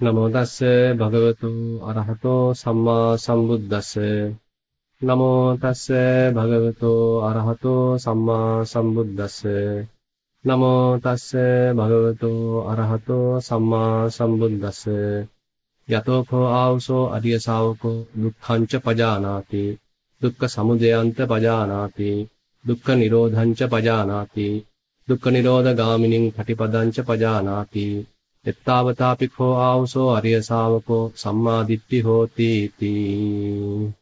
නමෝ තස්ස භගවතු අරහතෝ සම්මා සම්බුද්දස්ස. නමෝ තස්ස භගවතු අරහතෝ සම්මා සම්බුද්දස්ස. නමෝ තස්ස භගවතු අරහතෝ සම්මා සම්බුද්දස්ස. යතෝ කෝ ආවසෝ අරිය ශාවකෝ දුක්ඛංච පජානාති. දුක්ඛ සමුදයන්ත පජානාති. දුක්ඛ නිරෝධංච පජානාති. දුක්ඛ නිරෝධ ගාමිනින් පටිපදංච පජානාති. එත්තාවතාපිකෝ ආවසෝ අරිය ශාවකෝ සම්මාදිට්ඨි හෝති තී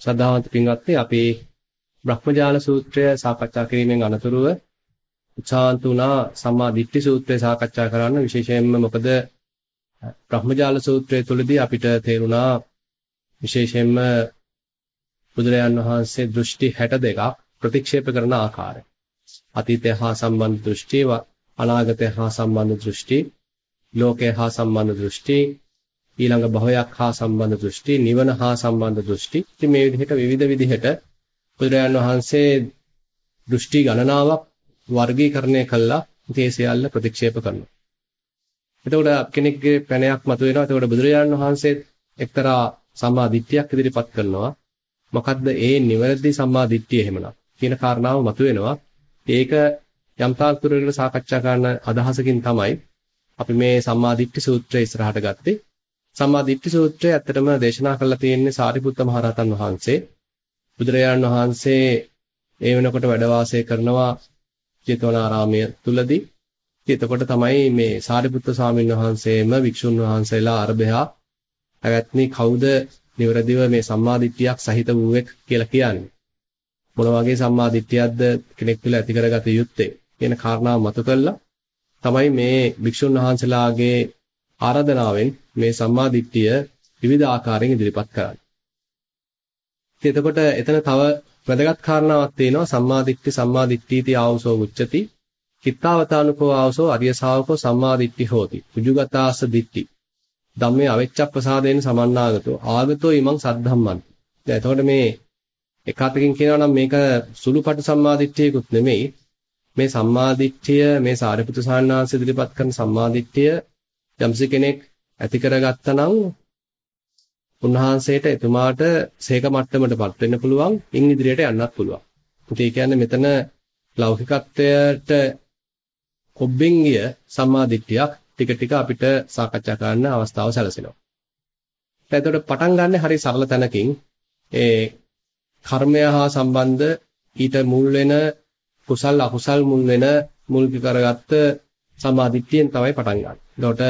සදාවන්ත පින්වත්නි අපි බ්‍රහ්මජාල සූත්‍රය සාකච්ඡා කිරීමෙන් අනතුරුව උත්සාහන්ත වුණා සම්මා දිට්ඨි සූත්‍රය සාකච්ඡා කරන්න විශේෂයෙන්ම මොකද බ්‍රහ්මජාල සූත්‍රය තුළදී අපිට තේරුණා විශේෂයෙන්ම බුදුරජාන් වහන්සේ දෘෂ්ටි 62ක් ප්‍රතික්ෂේප කරන ආකාරය. අතීතය හා සම්බන්ධ දෘෂ්ටි අනාගතය හා සම්බන්ධ දෘෂ්ටි, ලෝකය හා සම්බන්ධ දෘෂ්ටි, ඊළඟ භවයක් හා සම්බන්ධ දෘෂ්ටි, නිවන හා සම්බන්ධ දෘෂ්ටි. ඉතින් මේ විදිහට විවිධ විදිහට බුදුරජාණන් වහන්සේ දෘෂ්ටි ගණනාවක් වර්ගීකරණය කළා. ඉතින් ඒ සියල්ල ප්‍රතික්ෂේප කරනවා. එතකොට කෙනෙක්ගේ පැනයක් මතුවෙනවා. එතකොට බුදුරජාණන් වහන්සේ එක්තරා සම්මා දිට්ඨියක් ඉදිරිපත් කරනවා. මොකද්ද ඒ නිවැරදි සම්මා දිට්ඨිය එහෙමනම් කියන කාරණාව මතුවෙනවා. ඒක යම් තාක් දුරකට සාකච්ඡා කරන අදහසකින් තමයි අපි මේ සම්මාදිට්ඨි සූත්‍රය ඉස්සරහට ගත්තේ. සම්මාදිට්ඨි සූත්‍රය ඇත්තටම දේශනා කරලා තියෙන්නේ සාරිපුත්ත මහරහතන් වහන්සේ. බුදුරජාණන් වහන්සේ ඒ වෙනකොට වැඩ වාසය කරනවා ජේතවනාරාමය තුලදී. එතකොට තමයි මේ සාරිපුත්ත ස්වාමීන් වහන්සේම වික්ෂුන් වහන්සේලා අරබයා පැවැත්නි කවුද නිවරදිව මේ සම්මාදිට්ඨියක් සහිත වූවෙක් කියලා කියන්නේ. මොන වගේ සම්මාදිට්ඨියක්ද කෙනෙක් තුළ ඇති කරගත යුත්තේ කියන කාරණාව මතු කළා තමයි මේ භික්ෂුන් වහන්සේලාගේ ආරාධනාවෙන් මේ සම්මා දිට්ඨිය විවිධ ආකාරයෙන් ඉදිරිපත් කරන්නේ. ඉතින් එතකොට එතන තව වැදගත් කාරණාවක් තියෙනවා සම්මා දිට්ඨි සම්මා දිට්ඨීති ආවසෝ උච්චති කිත්තාවතානුකෝ ආවසෝ අරිය ශාවකෝ සම්මා දිට්ඨි හෝති. උජුගතාස්ස දිට්ඨි. ධම්මේ අවෙච්චප්පසාදේන සමන්නාගතෝ ආගතෝ ඊමං සද්ධම්මන්. දැන් එතකොට මේ එක අතකින් කියනවා නම් මේක සුළුපටු සම්මා දිට්ඨියකුත් නෙමෙයි මේ සම්මාදිට්ඨිය මේ සාරිපුත්‍ර සාන්නාංශ ඉදිරිපත් කරන සම්මාදිට්ඨිය යම්සි කෙනෙක් ඇති කරගත්තා නම් උන්වහන්සේට එතුමාට සේක මට්ටමටපත් වෙන්න පුළුවන් ඉන් ඉදිරියට යන්නත් පුළුවන්. ඒ කියන්නේ මෙතන ලෞකිකත්වයට කොබ්බෙන් ගිය සම්මාදිට්ඨියක් ටික ටික අපිට සාකච්ඡා කරන්න අවස්ථාව සැලසෙනවා. එතකොට පටන් ගන්න හරි සරල තැනකින් ඒ කර්මය හා සම්බන්ධ ඊට මුල් වෙන කුසල් අකුසල් මුල් වෙන මුල් කරගත්ත සමාධිත්‍යයෙන් තමයි පටන් ගන්න. එතකොට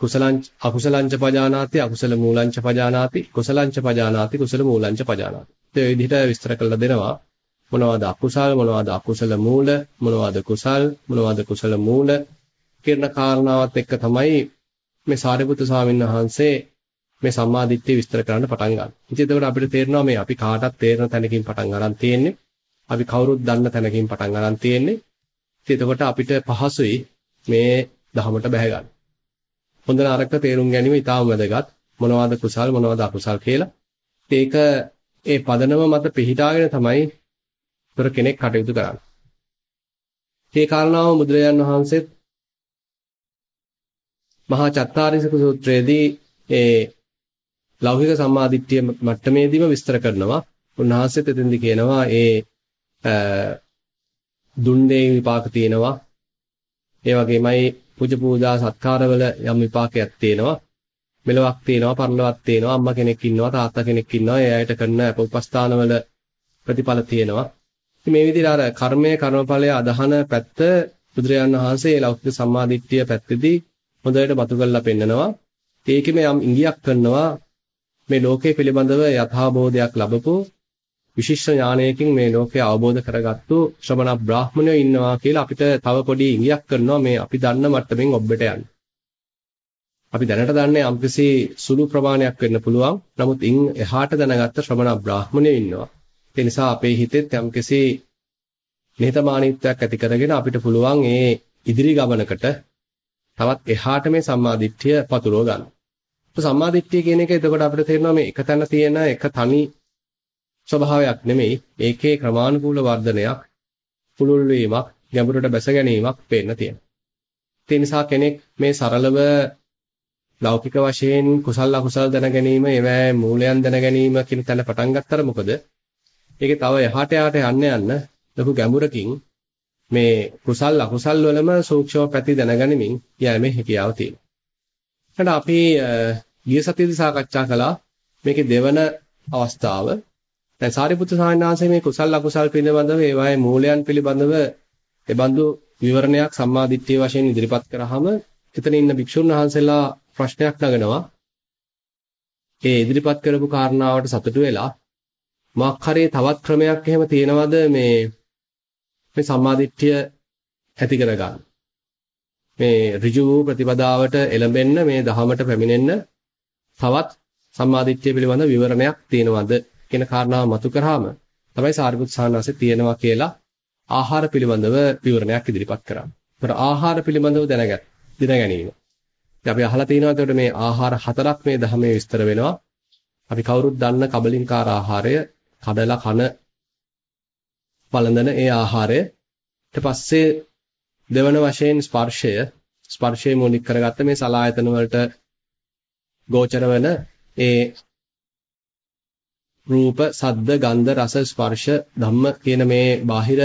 කුසලං අකුසලංච පජානාති අකුසල මූලංච පජානාති කුසලංච පජානාති කුසල මූලංච පජානාති. ඒ විදිහට විස්තර කරලා දෙනවා. මොනවද අකුසල් මොනවද අකුසල මූල මොනවද කුසල් මොනවද කුසල මූල කියන කාරණාවත් එක්ක තමයි මේ සාරිපුත්තු ස්වාමීන් වහන්සේ මේ සම්මාදිට්ඨිය විස්තර කරන්න පටන් ගන්න. ඉතින් එතකොට අපිට තේරෙනවා මේ අපි කාටත් තේරෙන තැනකින් පටන් ගන්න තියෙන්නේ. අපි කවුරුත් දන්න තැනකින් පටන් ගන්න තියෙන්නේ. ඉතින් එතකොට අපිට පහසුයි මේ ධහමට බැහැ ගන්න. හොඳ නරක තේරුම් ගැනීම ඉතාම වැදගත්. මොනවද කුසල් මොනවද අකුසල් කියලා. ඒක ඒ පදනම මත පිහිටාගෙන තමයි තොර කෙනෙක් කටයුතු කරන්නේ. මේ කාරණාව බුදුරජාන් වහන්සේත් මහා චත්තාරිසක සූත්‍රයේදී ඒ ලෞකික සම්මාදිට්ඨිය මට්ටමේදීම විස්තර කරනවා. උන්වහන්සේත් එතෙන්දි කියනවා ඒ දුන්නේ විපාක තියෙනවා. ඒ වගේමයි පුජ පූජා සත්කාරවල යම් විපාකයක් තියෙනවා. මෙලොවක් තියෙනවා, පරලොවක් තියෙනවා, අම්මා කෙනෙක් ඉන්නවා, තාත්තා කෙනෙක් ඉන්නවා. ඒ අයට කරන උපස්ථානවල ප්‍රතිඵල තියෙනවා. ඉතින් මේ විදිහට අර කර්මය, කර්මඵලය අදහන පැත්ත බුදුරජාණන් වහන්සේ ලෞකික සම්මාදිට්ඨිය පැත්තේදී හොඳට බතු කරලා පෙන්නනවා. ඒකෙම යම් ඉඟියක් කරනවා මේ ලෝකයේ පිළිබඳව යථාබෝධයක් ලැබපු විශිෂ්ට ඥානයකින් මේ ලෝකය අවබෝධ කරගත්තු ශ්‍රමණ බ්‍රාහ්මණයෝ ඉන්නවා කියලා අපිට තව පොඩි ඉඟියක් කරනවා මේ අපි දන්න මට්ටමින් ඔබට යන්න. අපි දැනට දන්නේ යම්කිසි සුළු ප්‍රමාණයක් වෙන්න පුළුවන්. නමුත් ඉන් එහාට දැනගත්ත ශ්‍රමණ බ්‍රාහ්මණයෝ ඉන්නවා. ඒ නිසා අපේ හිතෙත් යම්කිසි නිහතමානීත්වයක් ඇති කරගෙන අපිට පුළුවන් මේ ඉදිරි ගමනකට තවත් එහාට මේ සම්මාදිට්ඨිය පතුරව ගන්න. සම්මාදිට්ඨිය කියන එක එතකොට අපිට තේරෙනවා මේ එක තැන තියෙන එක තනි ස්වභාවයක් නෙමෙයි ඒකේ ක්‍රමානුකූල වර්ධනයක් පුළුල් වීමක් ගැඹුරට බැස ගැනීමක් පේන්න තියෙනවා. ඒ නිසා කෙනෙක් මේ සරලව ලෞකික වශයෙන් කුසල අකුසල දැන ගැනීම, ඒවැ මූලයන් දැන ගැනීම කියන තැන පටන් ගත්තට මොකද? ඒකේ තව එහාට එහාට යන්න යන්න ලොකු ගැඹුරකින් මේ කුසල් අකුසල් වලම සූක්ෂම පැති දැනගැනීමෙන් යෑමේ හැකියාව තියෙනවා. එහෙනම් අපි ගිය සතියේදී සාකච්ඡා කළා මේකේ දෙවන අවස්ථාව. දැන් සාරිපුත්‍ර සාමණේරයන්සේ මේ කුසල් අකුසල් පිළිබඳව ඒවායේ මූලයන් පිළිබඳව එබඳු විවරණයක් සම්මාදිට්ඨිය වශයෙන් ඉදිරිපත් කරාම එතන ඉන්න භික්ෂුන් වහන්සේලා ප්‍රශ්නයක් නගනවා. ඒ ඉදිරිපත් කරපු කාරණාවට සතුටු වෙලා මාක්හරේ තවත් ක්‍රමයක් එහෙම තියෙනවද මේ මේ සම්මාදිට්ඨිය ඇති කරගන්න. මේ ඍජු වූ ප්‍රතිපදාවට එළඹෙන්න මේ දහමට පැමිණෙන්න තවත් සම්මාදිට්ඨිය පිළිබඳ විවරණයක් තියෙනවද කියන කාරණාව මතු කරාම තමයි සාරිපුත් සාහනවාසේ තියෙනවා කියලා ආහාර පිළිබඳව විවරණයක් ඉදිරිපත් කරා. ඒතර ආහාර පිළිබඳව දැනගත් දින ගැනීම. ඉතින් අපි අහලා තියෙනවා එතකොට මේ ආහාර හතරක් මේ ධර්මයේ විස්තර වෙනවා. අපි කවුරුත් දන්න කබලින්කාර ආහාරය, කඩලා කන වළඳන ඒ ආහාරය. ඊට පස්සේ දෙවන වශයෙන් ස්පර්ශය, ස්පර්ශය මූලික කරගත්ත මේ සලායතන වලට ගෝචර වෙන ඒ රූප, සද්ද, ගන්ධ, රස, ස්පර්ශ, ධම්ම කියන මේ බාහිර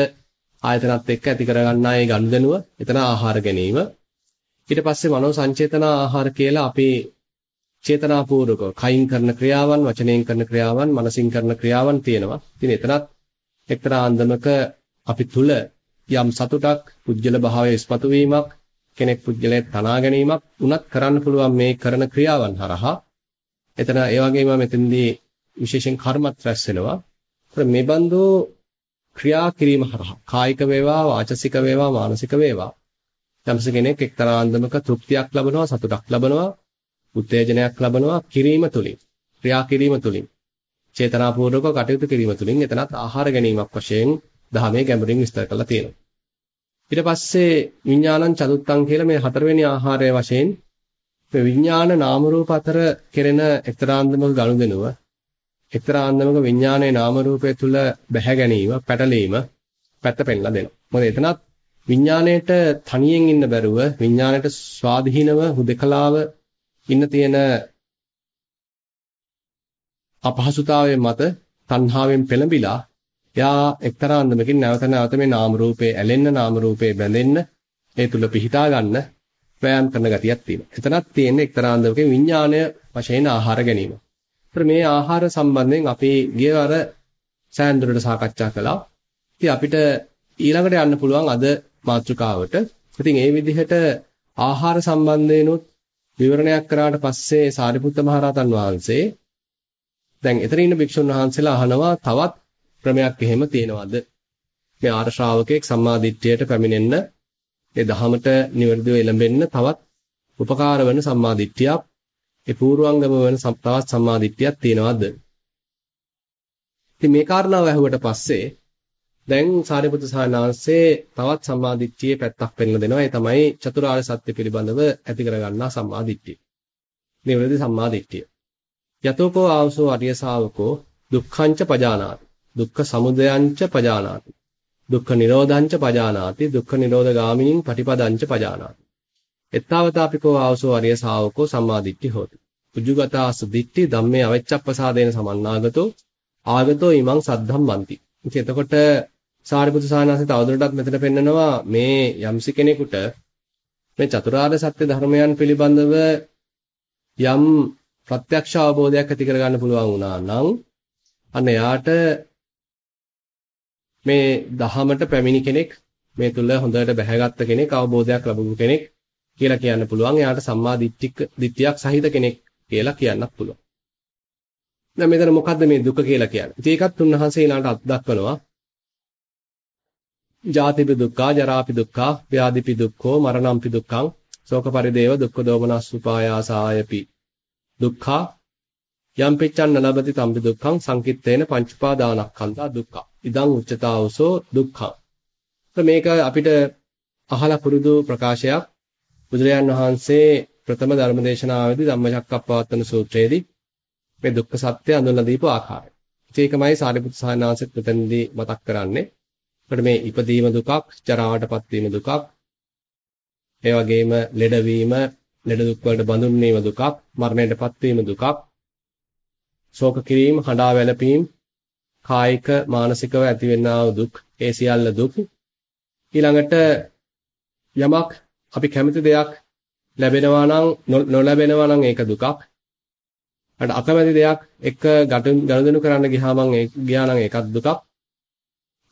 ආයතනත් එක්ක ඇති කරගන්නා ඒ ගනුදෙනුව එතන ආහාර ගැනීම ඊට පස්සේ මනෝ සංචේතන ආහාර කියලා අපි චේතනාපූර්වක කයින් කරන ක්‍රියාවන් වචනයෙන් කරන ක්‍රියාවන් මනසින් කරන ක්‍රියාවන් තියෙනවා. ඉතින් එතනත් එක්තරා අන්දමක අපි තුල යම් සතුටක් පුජ්‍යල භාවයේ ඉස්පතු වීමක් කෙනෙක් පුජ්‍යලයේ තනා ගැනීමක් උනත් කරන්න පුළුවන් මේ කරන ක්‍රියාවන් හරහා එතන ඒ වගේම මෙතෙන්දී විශේෂයෙන් කර්මත් රැස් වෙනවා. මේ බඳු ක්‍රියා කිරීම හරහා කායික වේවා වාචසික වේවා මානසික වේවා යම්ස කෙනෙක් එක්තරා අන්දමක තෘප්තියක් ලබනවා සතුටක් ලබනවා උත්තේජනයක් ලබනවා කිරීම තුලින් ක්‍රියා කිරීම තුලින් චේතනාපූර්වකව කටයුතු කිරීම තුලින් එතනත් ආහාර ගැනීමක් වශයෙන් දහමේ ගැඹුරින් විස්තර කරලා තියෙනවා ඊට පස්සේ විඥානං චතුත්තං කියලා මේ හතරවෙනි ආහාරය වශයෙන් මේ විඥාන නාම රූප අතර කෙරෙන එක්තරා අන්දමක ගනුදෙනුව එක්තරා අන්දමක විඥානයේ නාම රූපය තුල බැහැ ගැනීම පැටලීම පැත්ත පෙන්ලා දෙනවා මොකද එතනත් විඥාණයට තනියෙන් ඉන්න බැරුව විඥාණයට ස්වාධීනව හුදකලාව ඉන්න තියෙන අපහසුතාවයේ මත තණ්හාවෙන් පෙළඹිලා එයා එක්තරා අන්දමකින් නැවත නැවත මේ නාම රූපේ ඇලෙන්න නාම රූපේ බැඳෙන්න ඒ තුල පිහිටා ගන්න ප්‍රයම් කරන ගතියක් තියෙනවා. එතනක් තියෙන එක්තරා අන්දමකින් විඥාණය වශයෙන් ආහාර ගැනීම. ඒතර මේ ආහාර සම්බන්ධයෙන් අපි ගියවර සෑන්දුරට සාකච්ඡා කළා. ඉතින් අපිට ඊළඟට යන්න පුළුවන් අද මාතෘකාවට. ඉතින් ඒ විදිහට ආහාර සම්බන්ධයෙන්ුත් විවරණයක් කරාට පස්සේ සාරිපුත්ත මහරහතන් වහන්සේ දැන් එතන ඉන්න භික්ෂුන් වහන්සේලා අහනවා තවත් ක්‍රමයක් එහෙම තියෙනවද? මේ ආර ශ්‍රාවකෙක් සම්මාදිට්ඨියට පැමිණෙන්න ඒ දහමට නිවැරදිව එළඹෙන්න තවත් උපකාර වෙන සම්මාදිට්ඨියක් ඒ පූර්වංගම වෙන තවත් සම්මාදිට්ඨියක් තියෙනවද? ඉතින් මේ කාරණාව ඇහුවට පස්සේ දැන් සාරිපුත්‍ර සානාංශේ තවත් සම්මාදිට්ඨියේ පැත්තක් පෙන්ලා දෙනවා. ඒ තමයි චතුරාර්ය සත්‍ය පිළිබඳව ඇති කරගන්නා සම්මාදිට්ඨිය. නිවැරදි සම්මාදිට්ඨිය. යතෝකෝ ආවසෝ අරිය ශාවකෝ දුක්ඛංච පජානාති. දුක්ඛ සමුදයංච පජානාති. දුක්ඛ නිරෝධංච පජානාති. දුක්ඛ නිරෝධ ගාමිනීන් පටිපදංච පජානාති. එත්තාවතාපිකෝ ආවසෝ අරිය ශාවකෝ සම්මාදිට්ඨි හෝති. උජුගතා සුදිට්ඨි ධම්මේ අවෙච්ඡප්පසාදේන සමන්නාගතෝ ආගතෝ ඊමං සද්ධම්මන්ති. ඉතින් එතකොට සාරිපුත්‍ර සානහසේ තවදුරටත් මෙතන පෙන්නනවා මේ යම්සි කෙනෙකුට මේ චතුරාර්ය සත්‍ය ධර්මයන් පිළිබඳව යම් ප්‍රත්‍යක්ෂ අවබෝධයක් ඇති කරගන්න පුළුවන් වුණා නම් අන්න එයාට මේ දහමට පැමිණි කෙනෙක් මේ තුල හොඳට බැහැගත්ත කෙනෙක් අවබෝධයක් ලැබුණු කෙනෙක් කියලා කියන්න පුළුවන්. එයාට සම්මා දිට්ඨික දිට්ඨියක් සහිත කෙනෙක් කියලා කියන්නත් පුළුවන්. දැන් මෙතන මොකද්ද මේ දුක කියලා කියන්නේ? ඉතින් ඒකත් උන්වහන්සේ ඊළඟට අත් දක්වනවා. ජාතිපි දුක්ඛා ජරාපි දුක්ඛා ව්‍යාධිපි දුක්ඛෝ මරණම්පි දුක්ඛං ශෝක පරිදේව දුක්ඛ දෝමනස්සුපායාසායපි දුක්ඛා යම් පිච්ඡන්න ලබති තම්පි දුක්ඛං සංකිට්ඨේන පංචපාදානක්ඛන්තා දුක්ඛ ඉදං උච්චතාවසෝ දුක්ඛං මේක අපිට අහලා පුරුදු ප්‍රකාශයක් බුදුරජාන් වහන්සේ ප්‍රථම ධර්මදේශනාවේදී ධම්මචක්කප්පවත්තන සූත්‍රයේදී මේ දුක්ඛ සත්‍ය අඳුනලා දීපු ආකාරය. ඒකමයි සාරිපුත්‍ර සාහනාසෙත් මෙතනදී මතක් කරන්නේ. අපිට මේ ඉපදීම දුකක්, ජරාවටපත් වීම දුකක්, ඒ වගේම ලෙඩවීම, ලෙඩ දුක් වලට බඳුන් වීම දුකක්, මරණයටපත් වීම දුකක්, ශෝක කිරීම, හඬා වැළපීම්, කායික මානසිකව ඇතිවෙනා වූ දුක්, ඒ සියල්ල දුක්. ඊළඟට යමක් අපි කැමති දෙයක් ලැබෙනවා නම් නොලැබෙනවා නම් ඒක දුකක්. අර අකමැති දෙයක් එක ගනුදෙනු කරන්න ගියාම ගියා නම් ඒකත් දුකක්.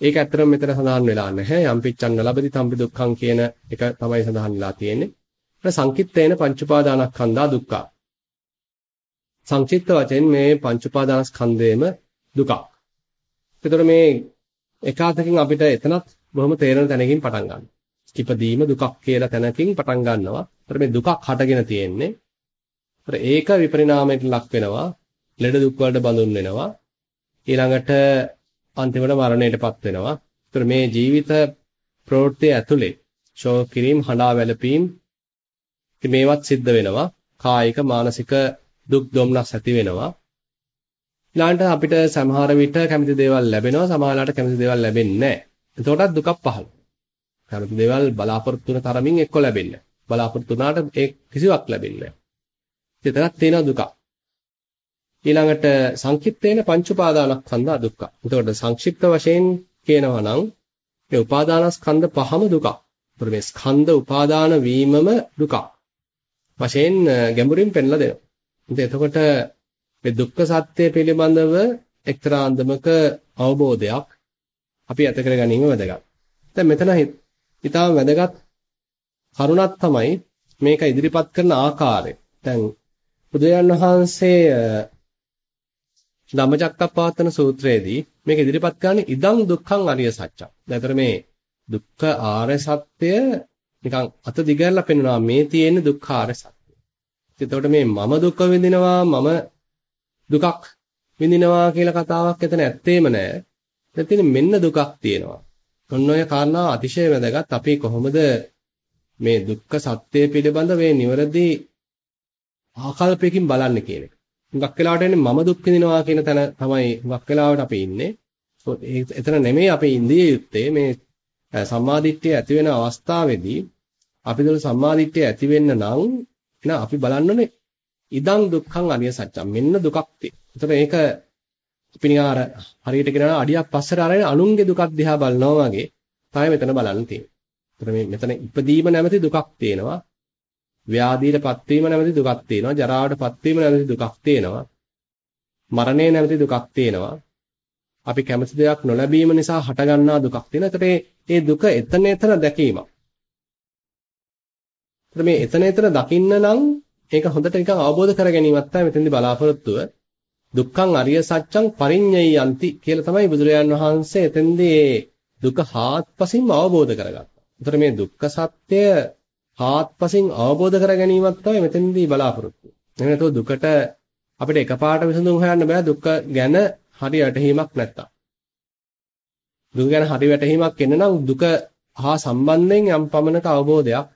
ඒක ඇත්තටම මෙතන සඳහන් වෙලා නැහැ. යම්පිච්ඡන්න ලබති තම්පි දුක්ඛං කියන එක තමයි සඳහන් වෙලා තියෙන්නේ. ඊට සංකිට්ඨේන පංච උපාදානස්කන්ධා දුක්ඛ. සංක්ෂිප්ත වශයෙන් මේ පංච උපාදානස්කන්ධේම දුකක්. එතකොට මේ එකාතකින් අපිට එතනත් බොහොම තේරෙන තැනකින් පටන් ගන්නවා. ඉපදීම දුකක් කියලා තැනකින් පටන් ගන්නවා. ඒතර මේ දුකක් හටගෙන තියෙන්නේ. ඒතර ඒක විපරිණාමයට ලක් වෙනවා. ලෙඩ දුක් වලට බඳුන් වෙනවා. ඊළඟට අන්තිමට මරණයටපත් වෙනවා. ඒතර මේ ජීවිත ප්‍රවෘත්ති ඇතුලේ ශෝක කිරීම, හඬා වැළපීම් මේවත් සිද්ධ වෙනවා. කායික, මානසික දුක් දුම්නස් ඇති වෙනවා. ඊළඟට අපිට සමහර විට කැමති දේවල් ලැබෙනවා, සමහරවිට කැමති දේවල් ලැබෙන්නේ නැහැ. එතකොටත් දුකක් පහළ. කැමති දේවල් බලාපොරොත්තු වෙන තරමින් එක්ක ලැබෙන්නේ. බලාපොරොත්තු වුණාට ඒ කිසිවක් ලැබෙන්නේ නැහැ. එතනක් තියෙන දුක. ඊළඟට සංකිට්ඨේන පංච උපාදානස්කන්ධ දුක්ඛ. එතකොට සංක්ෂිප්ත වශයෙන් කියනවා නම් මේ උපාදානස්කන්ධ පහම දුකක්. එතකොට මේ ස්කන්ධ උපාදාන වීමම දුකක්. වශයෙන් ගැඹුරින් පෙන්ලා දෙනවා. ඉතින් එතකොට මේ දුක්ඛ සත්‍ය පිළිබඳව එක්තරා අන්දමක අවබෝධයක් අපි ඇත කර ගැනීම වැදගත්. දැන් මෙතන ඊටාම වැදගත් කරුණක් තමයි මේක ඉදිරිපත් කරන ආකාරය. දැන් බුදුයන් වහන්සේ ධම්මචක්කප්පවත්තන සූත්‍රයේදී මේක ඉදිරිපත් කරන්නේ ඉදං දුක්ඛං අරිය සත්‍යං. දැන් මේ දුක්ඛ ආර්ය සත්‍ය නිකන් අත දිගහැරලා පෙන්වනවා මේ තියෙන දුක්ඛ ආර්ය සත්‍ය. එතකොට මේ මම දුක විඳිනවා මම දුකක් විඳිනවා කියලා කතාවක් එතන ඇත්තේම නැහැ. එතන මෙන්න දුකක් තියෙනවා. ඔන්න ඔය කාරණා අතිශය වැදගත්. අපි කොහොමද මේ දුක්ඛ සත්‍ය පිළිබඳ මේ නිවැරදි ආකල්පයකින් බලන්නේ කියන එක. හුඟක් වෙලාවට එන්නේ මම දුක් විඳිනවා කියන තැන තමයි හුඟක් වෙලාවට අපි ඉන්නේ. එතන නෙමෙයි අපි ඉන්දිය යුත්තේ මේ සම්මාදිට්ඨිය ඇති වෙන අවස්ථාවේදී අපි දුර සම්මාදිට්ඨිය ඇති වෙන්න නම් එහෙනම් අපි බලන්න ඕනේ ඉදං දුක්ඛං අරිය සත්‍යම් මෙන්න දුකක් තියෙනවා. ඒක අපි නිකන් අර හරියට කියනවා අඩියක් පස්සට අරගෙන අනුන්ගේ දුකක් දිහා බලනවා වගේ තමයි මෙතන බලන්න තියෙන්නේ. ඒතර මේ මෙතන ඉපදීම නැමැති දුකක් තියෙනවා. ව්‍යාධියටපත් වීම නැමැති දුකක් තියෙනවා. ජරාවටපත් වීම නැමැති දුකක් තියෙනවා. මරණය නැමැති දුකක් තියෙනවා. අපි කැමති දෙයක් නොලැබීම නිසා හටගන්නා දුකක් තියෙනවා. ඒතර මේ දුක එතන එතන දැකීමක්. ඒතර මේ එතන එතන දකින්න නම් ඒක හොඳට නිකන් අවබෝධ කර ගැනීමක් තමයි මෙතෙන්දී බලාපොරොත්තුව. දුක්ඛං අරිය සත්‍යං පරිඤ්ඤයන්ති කියලා තමයි බුදුරජාන් වහන්සේ එතෙන්දී දුක හාත්පසින්ම අවබෝධ කරගත්තා. ඒතර මේ දුක්ඛ සත්‍ය හාත්පසින් අවබෝධ කර ගැනීමක් තමයි මෙතෙන්දී බලාපොරොත්තු. එහෙම නැත්නම් දුකට අපිට එකපාරට විසඳුම් හොයන්න බෑ දුක ගැන හරි වැටහීමක් නැත්තම්. දුක ගැන හරි වැටහීමක් එන්න නම් දුක හා සම්බන්ධයෙන් යම් පමණක අවබෝධයක්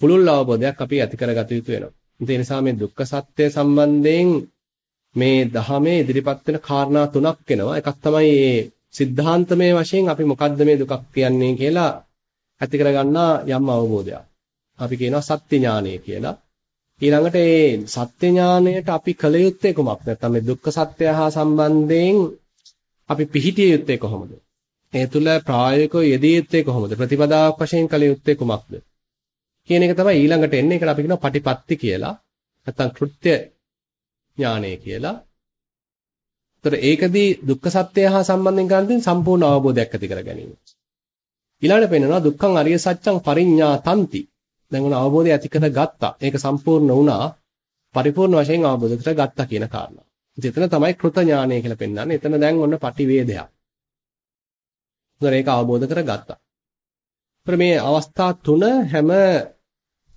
පුළුල් අවබෝධයක් අපි ඇති කරගත යුතු වෙනවා. ඒ නිසා මේ දුක්ඛ සත්‍ය සම්බන්ධයෙන් මේ දහමේ ඉදිරිපත් වෙන කාරණා තුනක් වෙනවා. එකක් තමයි මේ සිද්ධාන්තමය වශයෙන් අපි මොකද්ද මේ දුකක් කියන්නේ කියලා ඇති කරගන්නා යම් අවබෝධයක්. අපි කියනවා සත්‍ය ඥානය කියලා. ඊළඟට මේ සත්‍ය ඥානයට අපි කල යුත්තේ කොහොමද? නැත්නම් මේ දුක්ඛ සත්‍ය හා සම්බන්ධයෙන් අපි පිළිහිටිය යුත්තේ කොහොමද? ඒ තුල ප්‍රායෝගිකව යෙදිය යුත්තේ කොහොමද? ප්‍රතිපදාවක් වශයෙන් කල යුත්තේ කුමක්ද? කියන එක තමයි ඊළඟට එන්නේ. ඒකට අපි කියනවා පටිපත්ති කියලා. නැත්නම් කෘත්‍ය ඥානය කියලා. ඒතර ඒකදී දුක්ඛ සත්‍ය හා සම්බන්ධයෙන් කරන්නේ සම්පූර්ණ අවබෝධයක් ඇති කර ගැනීම. ඊළඟට පෙන්නනවා දුක්ඛං අරිය සත්‍යං පරිඤ්ඤාතಂತಿ. දැන් උන අවබෝධය ඇති කරගත්තා. ඒක සම්පූර්ණ වුණා. පරිපූර්ණ වශයෙන් අවබෝධ කරගත්තා කියන කාරණා. ඉතින් එතන තමයි කෘත ඥානය කියලා පෙන්වන්නේ. එතන දැන් ඔන්න පටිවේදයක්. උතර ඒක අවබෝධ කරගත්තා. මේ අවස්ථා තුන හැම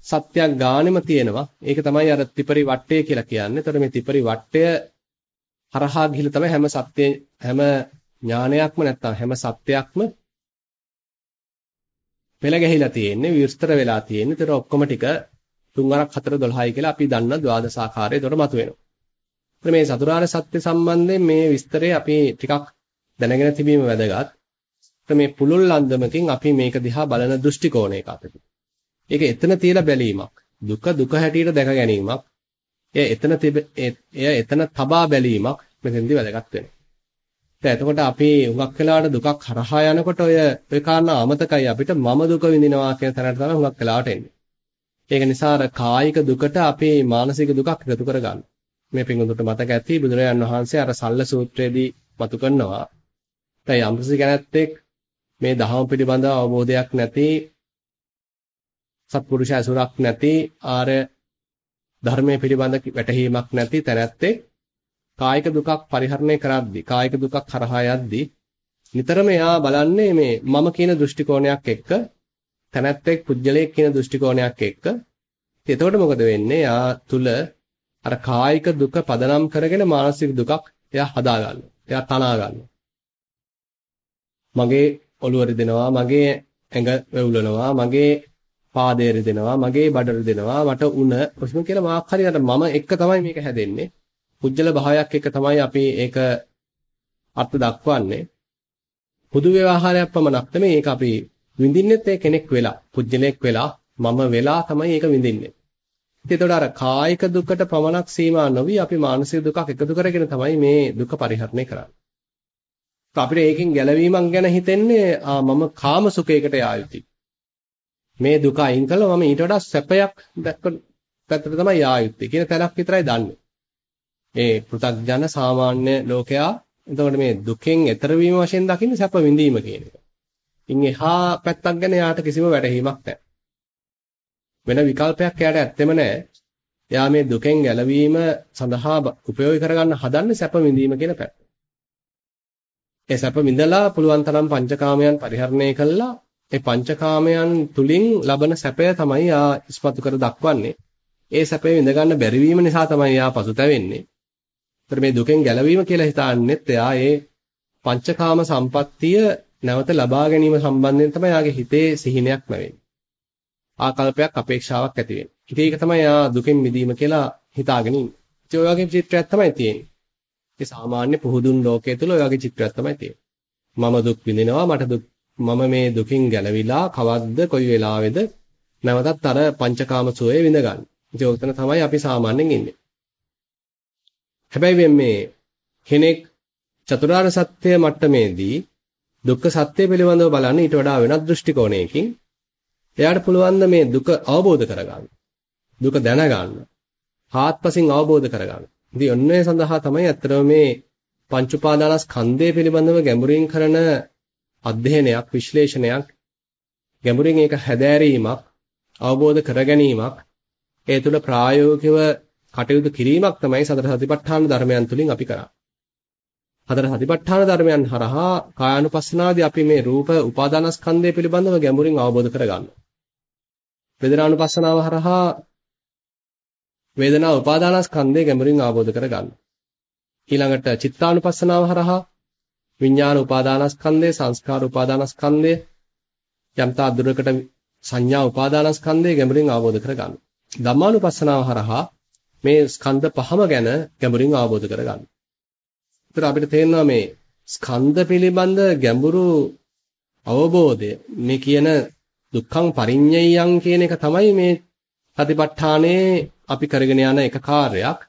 සත්‍යයක් ගානෙම තියෙනවා. ඒක තමයි අර ත්‍රිපරි වට්ටය කියලා කියන්නේ. ඒතර මේ ත්‍රිපරි වට්ටය හරහා ගිහිල්ලා තමයි හැම සත්‍ය හැම ඥානයක්ම නැත්තම් හැම සත්‍යයක්ම පෙළ ගැහිලා තියෙන්නේ විස්තර වෙලා තියෙන්නේ. ඒතර ඔක්කොම ටික 3 4 12යි කියලා අපි දන්න ද්වාදස ආකාරයේ දොර මතුවෙනවා. ඒතර මේ චතුරාර්ය සත්‍ය සම්බන්ධයෙන් මේ විස්තරය අපි ටිකක් දැනගෙන තිබීම වැදගත්. මේ පුළුල් අන්දමකින් අපි මේක දිහා බලන දෘෂ්ටි කෝණයක අපිට. ඒක එතන තියලා බැලීමක්. දුක දුක හැටියට දැක ගැනීමක්. එය එතන එය එතන තබා බැලීමක් මෙතෙන්දී වැදගත් වෙනවා. දැන් එතකොට අපි හුඟක් වෙලාවට දුකක් හරහා යනකොට ඔය ඔය කාරණා අමතකයි අපිට මම දුක විඳිනවා කියන තැනට තමයි හුඟක් වෙලාවට එන්නේ. ඒක නිසා අර කායික දුකට අපි මානසික දුකක් එකතු කරගන්න. මේ පිඟුදුට මතක ඇති බුදුරජාන් වහන්සේ අර සල්ල සූත්‍රයේදී මතු කරනවා. දැන් යම්කිසි කෙනෙක් මේ දහම පිළිබඳව අවබෝධයක් නැති සත්පුරුෂ ඇසුරක් නැති ආර්ය ධර්මයේ පිළිබඳ වැටහීමක් නැති තැනැත්තේ කායික දුකක් පරිහරණය කරද්දී කායික දුකක් හරහා යද්දී නිතරම එයා බලන්නේ මේ මම කියන දෘෂ්ටි කෝණයක් එක්ක තැනැත්තෙක් පුජ්‍යලයක් කියන දෘෂ්ටි කෝණයක් එක්ක එතකොට මොකද වෙන්නේ? එයා තුල අර කායික දුක පදනම් කරගෙන මානසික දුකක් එයා හදා ගන්නවා. එයා තනා ගන්නවා. මගේ ඔළුව රිදෙනවා, මගේ ඇඟ වෙවුලනවා, මගේ පාදය රිදෙනවා, මගේ බඩ රිදෙනවා, මට උණ කොහොම කියලා මාක් හරියට මම එක්ක තමයි මේක හැදෙන්නේ. පුජ්‍යල භාවයක් එක්ක තමයි අපි ඒක අර්ථ දක්වන්නේ. පොදු ව්‍යවහාරයක් පමණක් නෙමෙයි ඒක අපි විඳින්නෙත් ඒ කෙනෙක් වෙලා, පුජ්‍යලයක් වෙලා, මම වෙලා තමයි ඒක විඳින්නේ. ඉතින් අර කායික දුකට පමණක් සීමා නොවි අපි මානසික දුකක් එකතු කරගෙන තමයි මේ දුක පරිහරණය කරන්නේ. අපිට ඒකෙන් ගැලවීමක් ගැන හිතෙන්නේ මම කාම සුඛයකට යා යුතුයි. මේ දුක අයින් කළා මම ඊට වඩා සැපයක් දැක්ක පැත්තට තමයි යා යුත්තේ කියන තැනක් විතරයි දන්නේ. මේ පෘථග්ජන සාමාන්‍ය ලෝකයා එතකොට මේ දුකෙන් එතර වීම වශයෙන් දකින්නේ සැප විඳීම කියන එක. ඉන් එහා පැත්තක් ගැන යාට කිසිම වැටහීමක් නැහැ. වෙන විකල්පයක් එයාට ඇත්තෙම නැහැ. එයා මේ දුකෙන් ගැලවීම සඳහා උපයෝගී කරගන්න හදන්නේ සැප විඳීම කියන පැත්ත. ඒ සැප විඳලා පුළුවන් තරම් පංචකාමයන් පරිහරණය කළා ඒ පංචකාමයන් තුලින් ලබන සැපය තමයි යා ඉස්පතු කර දක්වන්නේ. ඒ සැපේ විඳ ගන්න බැරි වීම නිසා තමයි යා පසුතැවෙන්නේ. ඒතර මේ දුකෙන් ගැලවීම කියලා හිතාන්නෙත් එයා ඒ පංචකාම සම්පත්තිය නැවත ලබා ගැනීම සම්බන්ධයෙන් තමයි යාගේ හිතේ සිහිනයක් නැවෙන්නේ. ආකල්පයක් අපේක්ෂාවක් ඇති වෙන්නේ. ඉතින් ඒක තමයි යා දුකෙන් මිදීම කියලා හිතාගෙන ඉන්නේ. ඒ වගේ චිත්‍රයක් තමයි තියෙන්නේ. ඒ සාමාන්‍ය පුහුදුන් ලෝකයේ තුල ඔය වගේ චිත්‍රයක් තමයි තියෙන්නේ. මම දුක් විඳිනවා මට දුක් මම මේ දුකින් ගැලවිලා කවද්ද කොයි වෙලාවේද නැවතත් අර පංචකාම සෝයේ විඳ ගන්න. ඉතින් උතන තමයි අපි සාමාන්‍යයෙන් ඉන්නේ. හැබැයි මේ කෙනෙක් චතුරාර්ය සත්‍ය මට්ටමේදී දුක්ඛ සත්‍ය පිළිබඳව බලන්න ඊට වඩා වෙනත් දෘෂ්ටි කෝණයකින් එයාට පුළුවන් මේ දුක අවබෝධ කරගන්න. දුක දැනගන්න. හාත්පසින් අවබෝධ කරගන්න. ඉතින් ඔන්නේ සඳහා තමයි අත්‍තරම මේ පංච උපාදානස්කන්ධය පිළිබඳව ගැඹුරින් කරන අධ්‍යයනයක් විශ්ලේෂණයක් ගැඹුරින් ඒක හැදෑරීමක් අවබෝධ කර ගැනීමක් ඒ තුළ ප්‍රායෝගිකව කටයුතු කිරීමක් තමයි සතර සතිපට්ඨාන ධර්මයන් තුලින් අපි කරන්නේ. හතර සතිපට්ඨාන ධර්මයන් හරහා කායानुපස්සනාදී අපි මේ රූප උපාදානස්කන්ධය පිළිබඳව ගැඹුරින් අවබෝධ කරගන්නවා. වේදනානුපස්සනාව හරහා වේදනා උපාදානස්කන්ධය ගැඹුරින් අවබෝධ කරගන්නවා. ඊළඟට චිත්තානුපස්සනාව හරහා විඥාන උපාදානස්කන්ධය සංස්කාර උපාදානස්කන්ධය යම්තා දුරකට සංඥා උපාදානස්කන්ධය ගැඹුරින් අවබෝධ කරගන්න. ධම්මානුපස්සනාව හරහා මේ ස්කන්ධ පහම ගැන ගැඹුරින් අවබෝධ කරගන්න. ඒතර අපිට තේරෙනවා මේ ස්කන්ධ පිළිබඳ ගැඹුරු අවබෝධය මේ කියන දුක්ඛං පරිඤ්ඤයං කියන එක තමයි මේ සතිපට්ඨානයේ අපි කරගෙන යන එක කාර්යයක්.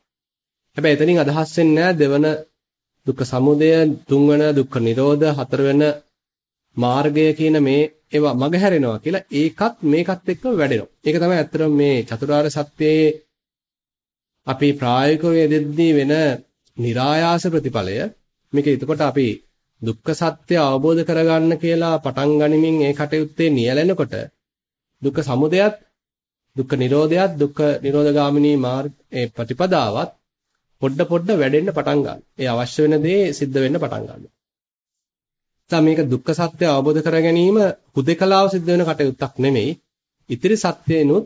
හැබැයි එතනින් අදහස් වෙන්නේ දෙවන දුක්ඛ සමුදය තුන්වන දුක්ඛ නිරෝධ හතරවෙන මාර්ගය කියන මේ ඒවා මගහැරෙනවා කියලා ඒකත් මේකත් එක්ක වැඩෙනවා. ඒක තමයි ඇත්තටම මේ චතුරාර්ය සත්‍යයේ අපි ප්‍රායෝගිකව යෙදෙද්දී වෙන નિરાයාස ප්‍රතිඵලය. මේක එතකොට අපි දුක්ඛ සත්‍ය අවබෝධ කරගන්න කියලා පටන් ගනිමින් ඒ කටයුත්තේ නියැලෙනකොට දුක්ඛ සමුදයත් දුක්ඛ නිරෝධයත් දුක්ඛ නිරෝධගාමිනී මාර්ග ඒ ප්‍රතිපදාවත් පොඩ පොඩ වැඩෙන්න පටන් ගන්නවා. ඒ අවශ්‍ය වෙන දේ සිද්ධ වෙන්න පටන් ගන්නවා. දැන් මේක දුක්ඛ සත්‍ය අවබෝධ කර ගැනීම හුදේකලාව සිද්ධ වෙන කටයුත්තක් නෙමෙයි. ඉතිරි සත්‍යේනොත්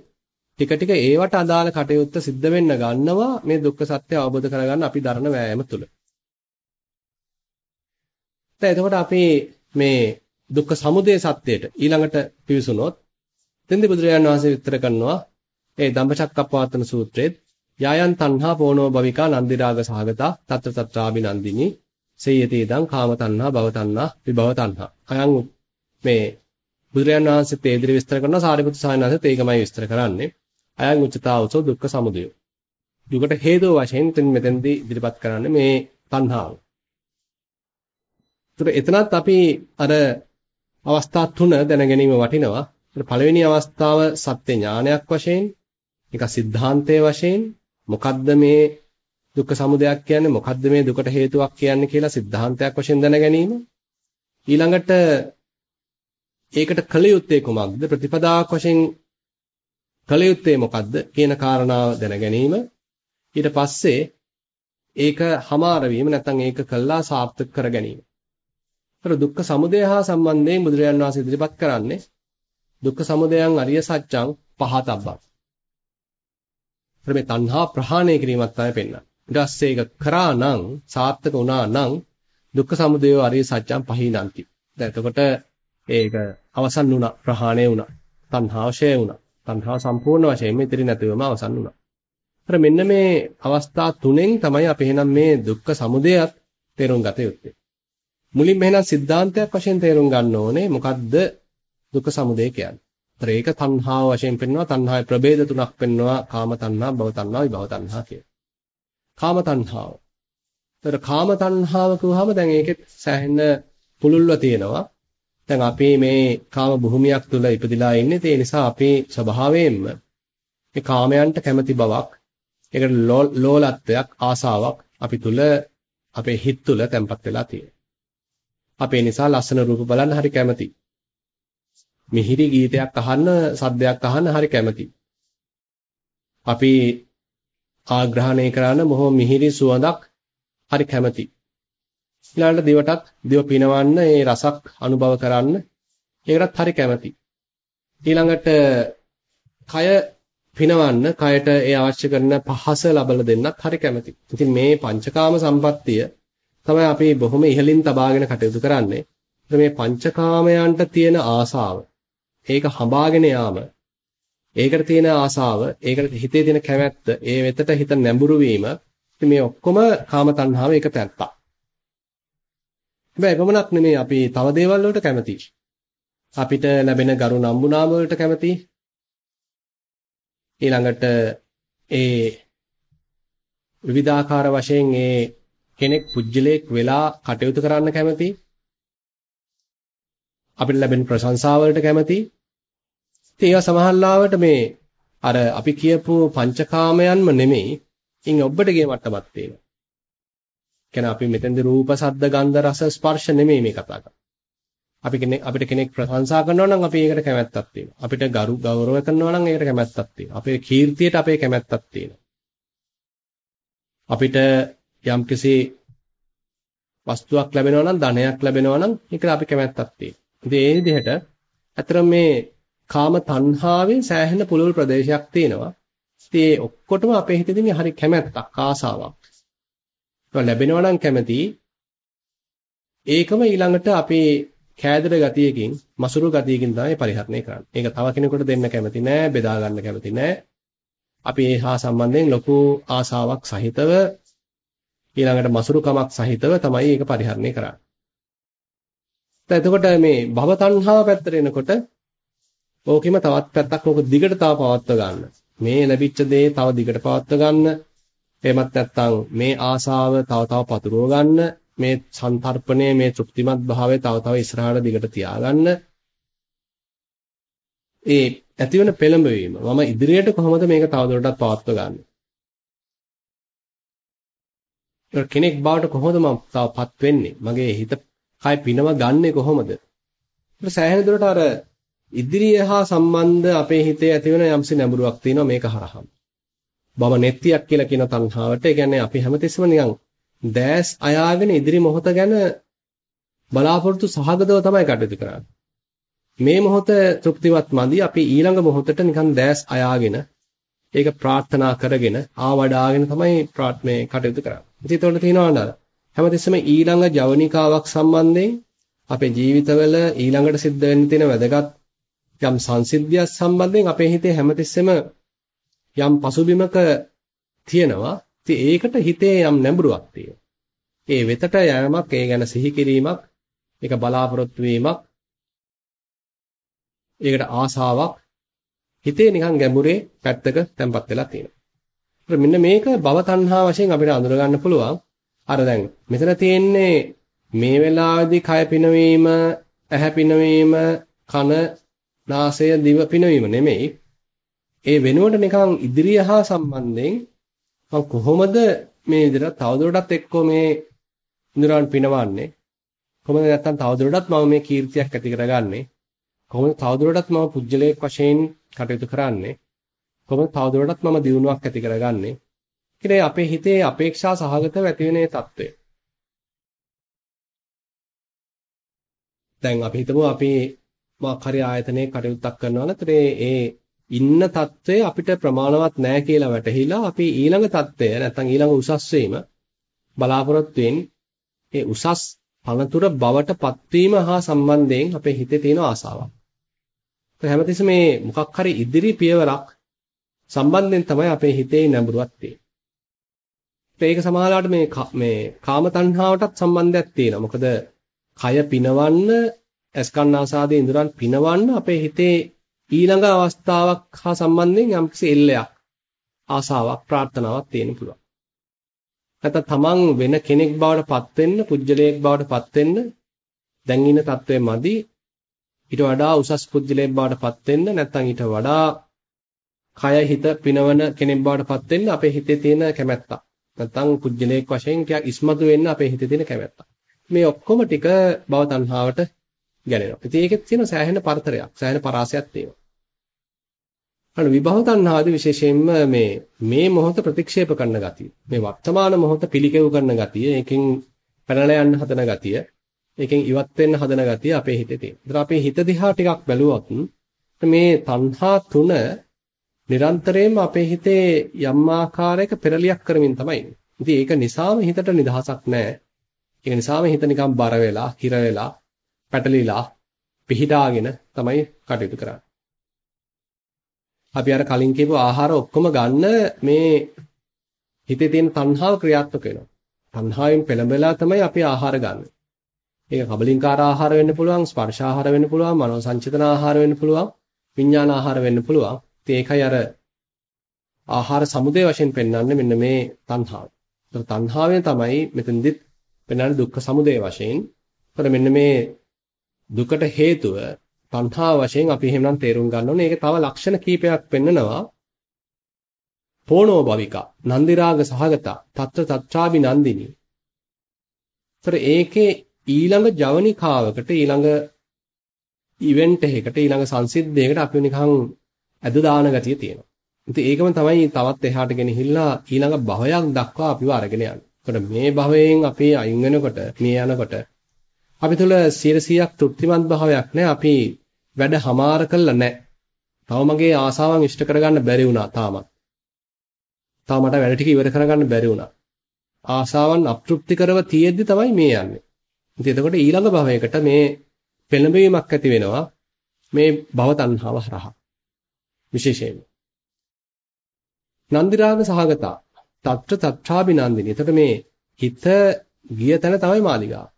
ටික ටික ඒවට අදාළ කටයුත්ත සිද්ධ වෙන්න ගන්නවා මේ දුක්ඛ සත්‍ය අවබෝධ කරගන්න අපි දරන වෑයම තුළ. දැන් එතකොට අපි මේ දුක්ඛ සමුදය සත්‍යයට ඊළඟට පිවිසුනොත් දෙන්දි බුදුරජාණන් වහන්සේ විස්තර කරනවා ඒ ධම්මචක්කප්පවත්තන සූත්‍රයේ යායන් තණ්හා පෝනෝ භවිකා නන්දි රාග සහගතා తත්‍ර తත්‍රාබි නන්දිනි සේයති දං කාම තණ්හා භව තණ්හා විභව තණ්හා අයං මේ බුදුරජාන් වහන්සේත් ඒ විදිහට විස්තර කරනවා සාරිපුත්‍ර සායනහසත් ඒකමයි විස්තර කරන්නේ. අයං උච්චතාවසෝ දුක්ඛ සමුදය. දුකට හේතුව වශයෙන් තුන් මෙතෙන්දී ඉදිරිපත් කරන්නේ මේ තණ්හාව. ඒතර එතනත් අපි අර අවස්ථා තුන දැන ගැනීම වටිනවා. පළවෙනි අවස්ථාව සත්‍ය ඥානයක් වශයෙන්, ඒක සිද්ධාන්තයේ වශයෙන් මොකද්ද මේ දුක්ඛ සමුදයක් කියන්නේ මොකද්ද මේ දුකට හේතුවක් කියන්නේ කියලා සිද්ධාන්තයක් වශයෙන් දැන ගැනීම. ඊළඟට ඒකට කල යුත්තේ කුමක්ද ප්‍රතිපදාවක් වශයෙන් කල යුත්තේ මොකද්ද කියන කාරණාව දැන ගැනීම ඊට පස්සේ ඒක හමාර වීම නැත්නම් ඒක කළා සාර්ථක කර ගැනීම. ඒතර දුක්ඛ සමුදය හා සම්බන්ධයෙන් බුදුරජාන් වහන්සේ ඉදිරිපත් කරන්නේ දුක්ඛ සමුදයං අරිය සත්‍යං පහතබ්බක්. මේ තණ්හා ප්‍රහාණය කිරීමක් තමයි පෙන්වන්නේ. ඊට පස්සේ ඒක කරා නම් සාර්ථක වුණා නම් දුක්ඛ සමුදය අරිය සත්‍යම් පහිනන්ති. දැන් එතකොට ඒක අවසන් වුණා ප්‍රහාණය වුණා. තණ්හාව ෂය වුණා. තණ්හාව සම්පූර්ණ වශයෙන්ම ඉතිරි නැතිවම අවසන් වුණා. අර මෙන්න මේ අවස්ථා තුනෙන් තමයි අපි එහෙනම් මේ දුක්ඛ සමුදයත් තේරුම් ගත යුත්තේ. මුලින්ම එහෙනම් සිද්ධාන්තයක් වශයෙන් තේරුම් ගන්න ඕනේ මොකද්ද දුක්ඛ සමුදය කියන්නේ. ඒතර ඒක තණ්හාව වශයෙන් පෙන්වනවා තණ්හාවේ ප්‍රභේද තුනක් පෙන්වනවා කාම තණ්හා, භව තණ්හා, විභව තණ්හා කියලා. කාම තණ්හාව. ඒතර කාම තණ්හාව කිව්වහම දැන් ඒකෙත් සෑහෙන පුළුල්ව තියෙනවා. දැන් අපි මේ කාම භූමියක් තුල ඉපදිලා ඉන්නේ ඒ නිසා අපේ ස්වභාවයෙන්ම මේ කාමයන්ට කැමති බවක් ඒකට ලෝලත්වයක් ආසාවක් අපි තුල අපේ හිත තුල තැම්පත් වෙලා තියෙනවා. අපේ නිසා ලස්සන රූප බලන්න හරි කැමති. මිහිරි ගීතයක් අහන්න, සද්දයක් අහන්න හරි කැමති. අපි ආග්‍රහණය කරන මොහොම මිහිරි සුවඳක් හරි කැමති. ඊළඟට දිවටත් දිව පිනවන්න ඒ රසක් අනුභව කරන්න ඒකටත් හරි කැමති. ඊළඟට කය පිනවන්න කයට ඒ අවශ්‍ය කරන පහස ලබලා දෙන්නත් හරි කැමති. ඉතින් මේ පංචකාම සම්පත්තිය තමයි අපි බොහොම ඉහළින් තබාගෙන කටයුතු කරන්නේ. මේ පංචකාමයන්ට තියෙන ආසාව ඒක හඹාගෙන යාම ඒකට තියෙන ආසාව ඒකට හිතේ තියෙන කැමැත්ත ඒ වෙතට හිත නැඹුරු වීම මේ ඔක්කොම කාම තණ්හාව එක පැත්තක්. හැබැයි එපමණක් නෙමෙයි අපි තව දේවල් වලට කැමති. අපිට ලැබෙන ගරු නම්බුනාම වලට කැමති. ඊළඟට ඒ විවිධාකාර වශයෙන් ඒ කෙනෙක් පුජ්‍යලයක් වෙලා කටයුතු කරන්න කැමති. අපිට ලැබෙන ප්‍රශංසාවලට කැමති. ඉතින් ඒවා සමහරවිට මේ අර අපි කියපු පංචකාමයන්ම නෙමෙයි ඉන් ඔබට ගිය මට්ටමක් තියෙනවා. කියන්නේ අපි මෙතෙන්දී රූප, ශබ්ද, ගන්ධ, රස, ස්පර්ශ නෙමෙයි මේ කතා කරන්නේ. අපි කෙනෙක් අපිට කෙනෙක් ප්‍රශංසා කරනවා නම් අපි ඒකට කැමැත්තක් තියෙනවා. අපිට ගරු ගෞරව කරනවා නම් ඒකට කැමැත්තක් තියෙනවා. අපේ කීර්තියට අපේ කැමැත්තක් තියෙනවා. අපිට යම්කිසි වස්තුවක් ලැබෙනවා නම් ධනයක් ලැබෙනවා නම් ඒකට අපි කැමැත්තක් තියෙනවා. ඉතින් ඒ විදිහට අතර මේ කාම තණ්හාවේ සෑහෙන පුළුල් ප්‍රදේශයක් තියෙනවා. ඉතින් ඒ ඔක්කොටම අපේ හිතේ තියෙන හරි කැමැත්තක් ආසාවක්. ඒක ලැබෙනවා නම් කැමැති. ඒකම ඊළඟට අපේ කෑදර ගතියකින් මසුරු ගතියකින් තමයි පරිහරණය කරන්නේ. ඒක තව කෙනෙකුට දෙන්න කැමති නෑ, බෙදා ගන්න කැමති නෑ. අපි ඒ හා සම්බන්ධයෙන් ලොකු ආසාවක් සහිතව ඊළඟට මසුරුකමක් සහිතව තමයි ඒක පරිහරණය කරන්නේ. එතකොට මේ භව තණ්හාව පැත්තට එනකොට ඕකෙම තවත් පැත්තක් ඕක දිගට තව පවත්ව ගන්න. මේ ලැබිච්ච දේ තව දිගට පවත්ව ගන්න. එහෙමත් නැත්නම් මේ ආසාව තව තව පතුරව ගන්න. මේ සංතරපණය මේ තෘප්තිමත් භාවය තව තව ඉස්සරහට දිගට තියාගන්න. ඒ ඇතිවන පෙළඹවීම මම ඉදිරියට කොහොමද මේක තවදුරටත් පවත්ව ගන්නේ? කෙනෙක් බවට කොහොමද මම තවපත් වෙන්නේ? මගේ හිත කය පිනව ගන්නෙ කොහොමද? ඒක සෑහෙන දුරට අර ඉදිරිය හා සම්බන්ධ අපේ හිතේ ඇතිවන යම්සි නැඹුරුවක් තියෙනවා මේක හරහා. බව නෙත්තියක් කියලා කියන තණ්හාවට ඒ කියන්නේ අපි හැමතිස්සෙම නිකන් දැස් අයාගෙන ඉදිරි මොහොත ගැන බලාපොරොත්තු සහගතව තමයි කටයුතු කරන්නේ. මේ මොහොත තෘප්තිවත් මදි අපි ඊළඟ මොහොතට නිකන් දැස් අයාගෙන ඒක ප්‍රාර්ථනා කරගෙන ආවඩාගෙන තමයි මේ කටයුතු කරන්නේ. ඉතින් ඒතකොට තියෙනවා නේද? හැමතිස්සෙම ඊළඟ ජවනිකාවක් සම්බන්ධයෙන් අපේ ජීවිතවල ඊළඟට සිද්ධ වෙන්න තියෙන වැදගත් යම් සංසිද්ධියක් සම්බන්ධයෙන් අපේ හිතේ හැමතිස්සෙම යම් පසුබිමක තියෙනවා. ඉතින් ඒකට හිතේ යම් නැඹුරුවක් තියෙනවා. ඒ වෙතට යෑමක්, ඒ ගැන සිහි කිරීමක්, ඒක බලාපොරොත්තු වීමක් ඒකට ආසාවක් හිතේ නිකන් ගැඹුරේ පැත්තක තැම්පත් වෙලා තියෙනවා. මෙන්න මේක භව තණ්හා වශයෙන් අපිට අඳුර ගන්න පුළුවන්. අර දැන් මෙතන තියෙන්නේ මේ වෙලාවේදී කය පිනවීම, ඇහැ පිනවීම, කන, නාසය, දිව පිනවීම නෙමෙයි. ඒ වෙනුවට නිකන් ඉදිරිය හා සම්බන්ධයෙන් මම කොහොමද මේ විදිහට තවදුරටත් එක්කෝ මේ ඉන්ද්‍රයන් පිනවන්නේ? කොහොමද නැත්තම් තවදුරටත් මම මේ කීර්තියක් ඇති කරගන්නේ? කොහොමද තවදුරටත් මම පුජ්‍යලයක් වශයෙන් කටයුතු කරන්නේ? කොහොමද තවදුරටත් මම දියුණුවක් ඇති කරගන්නේ? කියලා අපේ හිතේ අපේක්ෂා සහගතව ඇති වෙන තත්ත්වය. දැන් අපි හිතමු අපි මාක් හරි ආයතනයේ කටයුත්තක් කරනවා නම් ඒ ඉන්න தત્ත්වය අපිට ප්‍රමාණවත් නැහැ කියලා වැටහිලා අපි ඊළඟ தત્ත්වය නැත්නම් ඊළඟ උසස් වීම බලාපොරොත්තු ඒ උසස් පළතුර බවට පත්වීම හා සම්බන්ධයෙන් අපේ හිතේ තියෙන ආසාවක්. ඒ හැමතිස්සෙම මේ මොකක් හරි ඉදිරි පියවරක් සම්බන්ධයෙන් තමයි අපේ හිතේ නැඹුරුවක් තියෙන්නේ. ඒක සමහරවිට මේ මේ කාම තණ්හාවටත් සම්බන්ධයක් තියෙනවා. මොකද කය පිනවන්න, ඇස්කන්නාසාදී ඉඳුරන් පිනවන්න අපේ හිතේ ඊළඟ අවස්ථාවක් හා සම්බන්ධයෙන් යම්කිසි එල්ලයක් ආසාවක් ප්‍රාර්ථනාවක් තියෙන්න පුළුවන්. නැත්නම් තමන් වෙන කෙනෙක් බවට පත් වෙන්න, පුජ්‍යලයක් බවට පත් වෙන්න දැන් ඉන්න තත්වය මදි. ඊට වඩා උසස් පුජ්‍යලයක් බවට පත් වෙන්න නැත්නම් ඊට වඩා කය හිත පිනවන කෙනෙක් බවට පත් වෙන්න අපේ හිතේ තියෙන කැමැත්ත. නැත්නම් පුජ්‍යලයක් වශයෙන් ටිකක් ඉස්මතු වෙන්න අපේ හිතේ තියෙන කැමැත්ත. මේ ඔක්කොම ටික භව තණ්හාවට ගැලෙනවා. ඉතින් ඒකෙත් තියෙන සෑහෙන පරතරයක්, සෑහෙන පරාසයක් තියෙනවා. අන්න විභව තණ්හාදී විශේෂයෙන්ම මේ මේ මොහොත ප්‍රතික්ෂේප කරන ගතිය. මේ වර්තමාන මොහොත පිළිකෙව් කරන ගතිය, ඒකෙන් පැනලා යන්න හදන ගතිය, ඒකෙන් ඉවත් වෙන්න හදන ගතිය අපේ හිතේ තියෙනවා. ඒතර අපේ හිත දිහා ටිකක් බැලුවොත් මේ තණ්හා තුන නිරන්තරයෙන්ම අපේ හිතේ යම් ආකාරයක පෙරලියක් කරමින් තමයි. ඉතින් ඒක නිසාම හිතට නිදහසක් නැහැ. ඒක නිසාම හිත නිකන් බර වෙලා, හිර වෙලා, පැටලිලා, පිහිටාගෙන තමයි කටයුතු කරන්නේ. අපි අර කලින් කියපු ආහාර ඔක්කොම ගන්න මේ හිතේ තියෙන තණ්හාව ක්‍රියාත්මක වෙනවා. තණ්හාවෙන් පෙළඹලා තමයි අපි ආහාර ගන්න. ඒක කබලින්කාර ආහාර වෙන්න පුළුවන්, ස්පර්ශ ආහාර වෙන්න පුළුවන්, මනෝ සංචිතන ආහාර වෙන්න පුළුවන්, විඥාන ආහාර වෙන්න පුළුවන්. ඉතින් ඒකයි අර ආහාර සමුදය වශයෙන් පෙන්වන්නේ මෙන්න මේ තණ්හාව. ඒක තණ්හාවෙන් තමයි මෙතනදිත් පෙන්වන්නේ දුක්ඛ සමුදය වශයෙන්. ඒතර මෙන්න මේ දුකට හේතුව තණ්හා වශයෙන් අපි එහෙමනම් තේරුම් ගන්න ඕනේ. ඒකේ තව ලක්ෂණ කීපයක් පෙන්නනවා. පෝණෝ භවිකා, නන්දි රාග සහගතා, తත්‍ර තත්‍රාබි නන්දිනී. ඒතර ඒකේ ඊළඟ ජවනිකාවකට ඊළඟ ඉවෙන්ට් එකකට ඊළඟ සංසිද්ධියකට අපි නිකන් ඇද දාන ගතිය තියෙනවා. ඉතින් ඒකම තමයි තවත් එහාට ගෙනහිල්ලා ඊළඟ භවයක් දක්වා අපිව අරගෙන යන්නේ. ඒකට මේ භවයෙන් අපි අයින් වෙනකොට මේ යනකොට අපි තුල 100ක් තෘප්තිමත් භාවයක් නැහැ. අපි වැඩ හමාර කළා නැහැ. තව මගේ ආසාවන් ඉෂ්ට කරගන්න බැරි වුණා තාමත්. තාම මට වැඩ ටික ඉවර කරගන්න බැරි වුණා. ආසාවන් අප්‍තෘප්ති කරව තියෙද්දි තමයි මේ යන්නේ. ඉතින් එතකොට ඊළඟ භවයකට මේ පෙළඹවීමක් ඇති වෙනවා මේ භව තණ්හාව හරහා. විශේෂයෙන්. නන්දිරාග සහගතා తත්‍ර තත්‍රාබිනන්දිනී. එතකොට මේ හිත ගිය තැන තමයි මාලිගාව.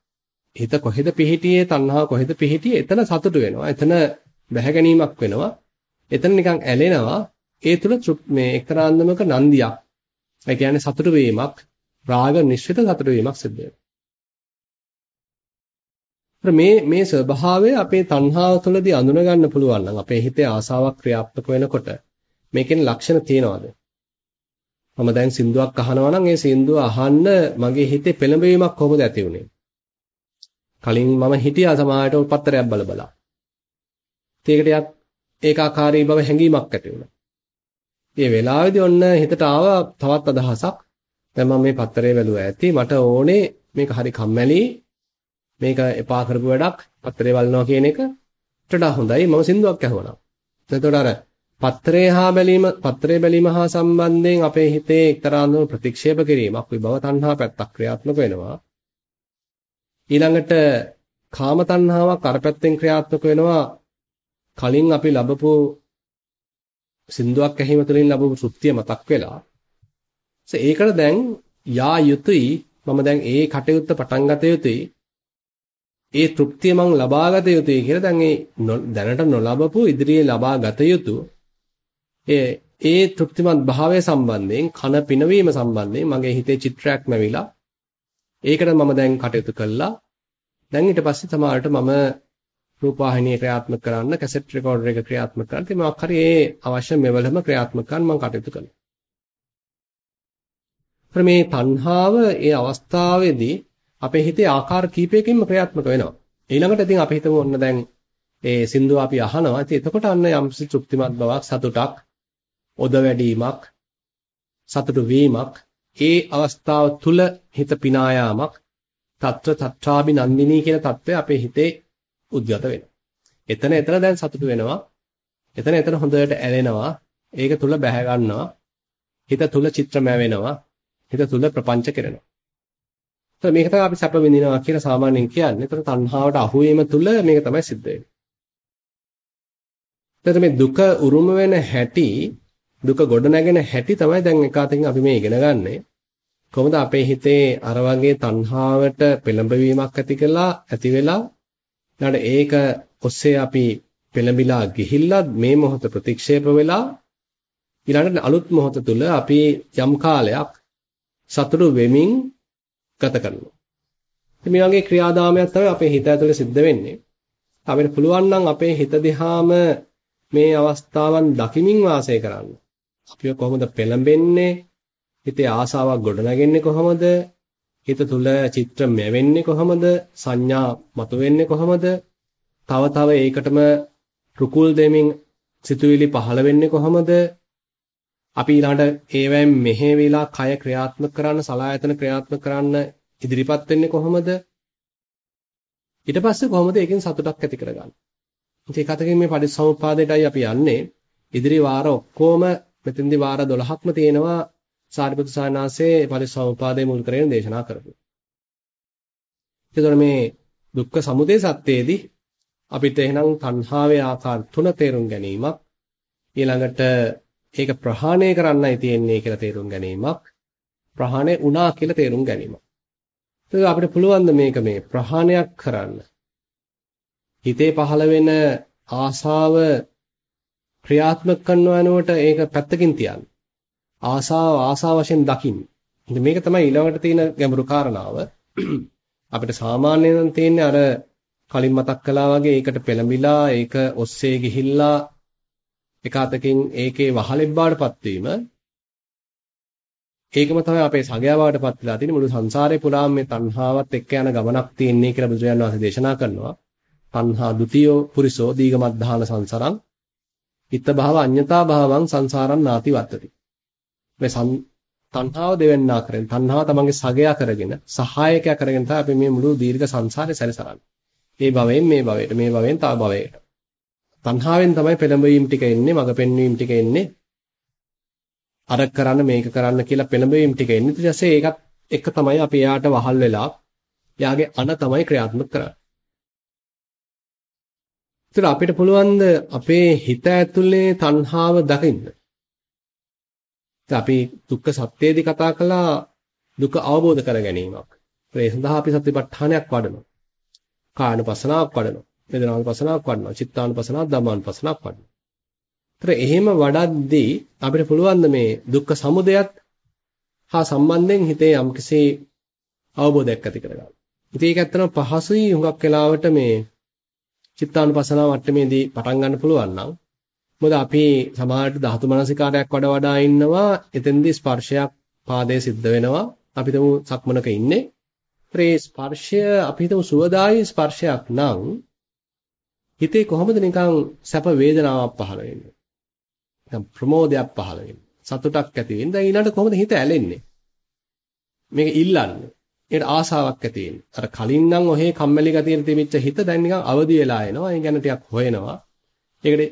හිත කොහෙද පිහිටියේ තණ්හාව කොහෙද පිහිටියේ එතන සතුට වෙනවා. එතන බැහැ ගැනීමක් වෙනවා. එතන නිකන් ඇලෙනවා. ඒ තුල මේ එක්තරා අන්දමක නන්දියක්. ඒ කියන්නේ සතුට වීමක්, රාග නිශ්චිත සතුට වීමක් සිද්ධ වෙනවා. මේ මේ ස්වභාවය අපේ තණ්හාව තුළදී අඳුන ගන්න පුළුවන් නම් අපේ හිතේ ආසාවක් ක්‍රියාත්මක වෙනකොට මේකෙන් ලක්ෂණ තියනවාද? මම දැන් සින්දුවක් අහනවා නම් ඒ සින්දුව අහන්න මගේ හිතේ පෙළඹවීමක් කොහොමද ඇති වුනේ? කලින් මම හිටියා සමාජයට පත්තරයක් බල බලා. ඒකට යත් ඒකාකාරී බව හැඟීමක් ඇති වුණා. මේ වෙලාවේදී ඔන්න හිතට ආවා තවත් අදහසක්. දැන් මම මේ පත්තරේ බැලුවා ඇති මට ඕනේ මේක හරි කම්මැලි මේක එපා කරපු වැඩක් පත්තරේ බලනවා කියන එක වඩා හොඳයි. මම සින්දුවක් ඇහුවා. එතකොට අර පත්‍රේ හා බැලීම පත්‍රේ බැලීම හා සම්බන්ධයෙන් අපේ හිතේ එක්තරා අන්දම ප්‍රතික්ෂේප කිරීමක් විභව තණ්හා පැත්තක් ක්‍රියාත්මක වෙනවා. ඊළඟට කාම තණ්හාවක් අර පැත්තෙන් ක්‍රියාත්මක වෙනවා. කලින් අපි ලැබපු සින්දුවක් ඇහිම තුළින් ලැබපු තෘප්තිය මතක් වෙලා. ඒකට දැන් යා යුතුයි. මම දැන් ඒ කටයුත්ත පටන් ගත යුතුයි. ඒ තෘප්තිය මං ලබාගත යුතුයි කියලා දැන් ඒ දැනට නොලබපු ඉදිරියේ ලබා ගත යුතු ඒ ඒ තෘප්තිමත් භාවය සම්බන්ධයෙන් කන පිනවීම සම්බන්ධයෙන් මගේ හිතේ චිත්‍රයක් මැවිලා ඒකට මම දැන් කටයුතු කළා දැන් ඊට පස්සේ සමහරට මම රූපවාහිනිය ක්‍රියාත්මක කරන්න කැසට් රෙකෝඩර් එක ක්‍රියාත්මක කරන්න ඉතින් මොකක් හරි ඒ අවශ්‍ය මෙවලම ක්‍රියාත්මක කරන්න මම කටයුතු කළා. මේ තණ්හාව ඒ අවස්ථාවේදී අපේ හිතේ ආකාර කීපයකින්ම ක්‍රියාත්මක වෙනවා. ඊළඟට ඉතින් අපි හිතමු ඔන්න දැන් ඒ සින්දුව අපි අහනවා. ඉතින් එතකොට අන්න යම්සි තෘප්තිමත් බවක් සතුටක් ඔද වැඩිවීමක් සතුටු වීමක් ඒ අවස්ථාව තුල හිත පිනා යාමක් తත්‍ර තත්‍රාබි නන්දිනී කියන தත්ත්වය අපේ හිතේ උද්ගත වෙනවා. එතන එතන දැන් සතුටු වෙනවා. එතන එතන හොඳට ඇලෙනවා. ඒක තුල බැහැ ගන්නවා. හිත තුල චිත්‍රමය වෙනවා. හිත තුල ප්‍රපංච කරනවා. එතකොට මේක තමයි අපි සැප විඳිනවා කියලා සාමාන්‍යයෙන් කියන්නේ. එතකොට තණ්හාවට අහු වීම තුල මේක තමයි සිද්ධ වෙන්නේ. එතකොට මේ දුක උරුම වෙන හැටි දුක ගොඩ නැගෙන හැටි තමයි දැන් එක අතකින් අපි මේ ඉගෙන ගන්නෙ. කොහොමද අපේ හිතේ අර වගේ තණ්හාවට පෙළඹවීමක් ඇති කළා ඇති වෙලා ඊළඟ ඒක ඔස්සේ අපි පෙළඹිලා ගිහිල්ලා මේ මොහොත ප්‍රතික්ෂේප වෙලා ඊළඟට අලුත් මොහොත තුල අපි යම් කාලයක් සතුරු වෙමින් ගත කරනවා. මේ වගේ ක්‍රියාදාමයක් තමයි අපේ හිත ඇතුලේ සිද්ධ වෙන්නේ. අපිට පුළුවන් නම් අපේ හිත දිහාම මේ අවස්ථාවන් දකිමින් වාසය කරන්න. අපිව කොහොමද පෙළඹෙන්නේ? හිතේ ආසාවක් ගොඩනගන්නේ කොහොමද? හිත තුල චිත්‍ර මැවෙන්නේ කොහොමද? සංඥා මතුවෙන්නේ කොහොමද? තව තව ඒකටම රුකුල් දෙමින් සිතුවිලි පහළ වෙන්නේ කොහොමද? අපි ඊළඟට ඒවැයෙන් මෙහෙවිලා කය ක්‍රියාත්මක කරන්න සලායතන ක්‍රියාත්මක කරන්න ඉදිරිපත් වෙන්නේ කොහොමද? ඊට පස්සේ කොහොමද ඒකෙන් සතුටක් ඇති කරගන්නේ? ඉතින් ඒකතකින් මේ පටිච්චසමුප්පාදයටයි අපි යන්නේ. ඉදිරි වාර ඔක්කොම මෙතෙන්දි වාර 12ක්ම තියෙනවා සාරිපුත්‍ර සානාසේ පරිසම්පාදයේ මුල් කරගෙන දේශනා කරපු. එතකොට මේ දුක්ඛ සමුදය සත්‍යයේදී අපිට එහෙනම් තණ්හාවේ ආකාර තුන තේරුම් ගැනීමක් ඊළඟට ඒක ප්‍රහාණය කරන්නයි තියෙන්නේ කියලා තේරුම් ගැනීමක් ප්‍රහාණය වුණා කියලා තේරුම් ගැනීමක්. ඒක අපිට පුළුවන් මේක මේ ප්‍රහාණයක් කරන්න. හිතේ පහළ වෙන ආසාව ක්‍රියාත්මක කරනවා යනකොට ඒක පැත්තකින් තියන්න. ආසාව ආසාව වශයෙන් දකින්න. ඉතින් මේක තමයි ඊළඟට තියෙන ගැඹුරු කාරණාව. අපිට සාමාන්‍යයෙන් තියෙන්නේ අර කලින් මතක් කළා වගේ ඒකට පෙළඹිලා ඒක ඔස්සේ ගිහිල්ලා එක අතකින් ඒකේ වහලෙක් බාටපත් වීම ඒකම තමයි අපේ සගයා බාටපත් වෙලා තියෙන්නේ මුළු සංසාරේ පුරාම මේ තණ්හාවත් එක්ක යන ගමනක් තියෙන්නේ කියලා බුදුරජාණන් වහන්සේ දේශනා කරනවා. තණ්හා ဒ ුතියෝ පුරිසෝ දීගමද්ධාන සංසරං ඉත්ත භාව අඤ්ඤතා භාවං සංසාරං නාති වත්තති. මේ තණ්හාව දෙවෙන්නා කරගෙන තණ්හාව තමන්ගේ සගයා කරගෙන සහායකයා කරගෙන තමයි අපි මේ මුළු දීර්ඝ සංසාරේ සැරසරන්නේ. මේ භවයෙන් මේ භවයට මේ භවයෙන් තව භවයට. තණ්හාවෙන් තමයි පෙළඹවීම ටික එන්නේ, මඟ පෙන්වීම ටික එන්නේ. අර කරන්න මේක කරන්න කියලා පෙළඹවීම ටික එන්නේ. ඊට පස්සේ ඒකත් එක තමයි අපි එයාට වහල් වෙලා එයාගේ අන තමයි ක්‍රියාත්මක කරන්නේ. ඒතර අපිට පුළුවන් අපේ හිත ඇතුලේ තණ්හාව දකින්න. අපි දුක්ඛ සත්‍යයේදී කතා කළා දුක අවබෝධ කර ගැනීමක්. ඒ සඳහා අපි සතිපට්ඨානයක් වඩනවා. කායනුපසනාවක් වඩනවා. වේදනානුපසනාවක් වඩනවා. චිත්තානුපසනාවක් ධම්මානුපසනාවක් වඩනවා. ඒතර එහෙම වඩද්දී අපිට පුළුවන් මේ දුක්ඛ සමුදයත් හා සම්බන්ධයෙන් හිතේ යම්කිසි අවබෝධයක් ඇති කරගන්න. ඉතින් ඒක ඇත්තටම පහසුයි හුඟක් වෙලාවට මේ චිත්තානුපසනාව මට්ටමේදී පටන් ගන්න පුළුවන් නම් මොකද අපි සමහරට ධාතු මනසිකාරයක් වඩා වඩා ඉන්නවා එතෙන්දී ස්පර්ශයක් පාදයේ සිද්ධ වෙනවා අපි තමු සක්මනක ඉන්නේ ඒ ස්පර්ශය අපි හිතමු සුවදායි ස්පර්ශයක් නම් හිතේ කොහොමද නිකන් සැප වේදනාවක් පහළ වෙන්නේ? නිකන් ප්‍රමෝදයක් පහළ වෙන්නේ. සතුටක් ඇති වෙන්නේ. දැන් ඊළඟට කොහොමද හිත ඇලෙන්නේ? මේක ඉල්ලන්නේ. ඒකට ආසාවක් ඇති වෙන්නේ. අර කලින් නම් ඔහේ කම්මැලි ගතියට තිබිච්ච හිත දැන් නිකන් අවදි වෙලා එනවා. ඒ ගැන ටිකක් හොයනවා. ඒකට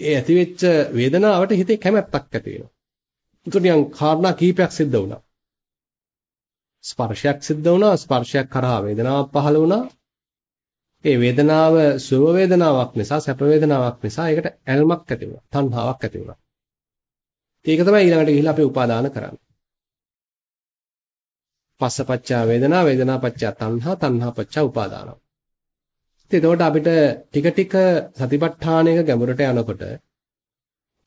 ඒ ඇතිවෙච්ච වේදනාවට හිතේ කැමැත්තක් ඇති වෙනවා. ඒකට නිකන් කාරණා කීපයක් සිද්ධ වුණා. ස්පර්ශයක් සිද්ධ වුණා, ස්පර්ශයක් කරා වේදනාවක් පහළ වුණා. ඒ වේදනාව සුව වේදනාවක් නිසා, සැප වේදනාවක් නිසා ඒකට ඇල්මක් ඇති වුණා, තණ්හාවක් ඇති වුණා. ඒක තමයි ඊළඟට ගිහිල්ලා අපි උපාදාන කරන්නේ. පස්සපච්චා වේදනා, වේදනාපච්චා තණ්හා, තණ්හාපච්චා උපාදාන. එතකොට අපිට ටික ටික සතිපට්ඨානයක ගැඹුරට යනකොට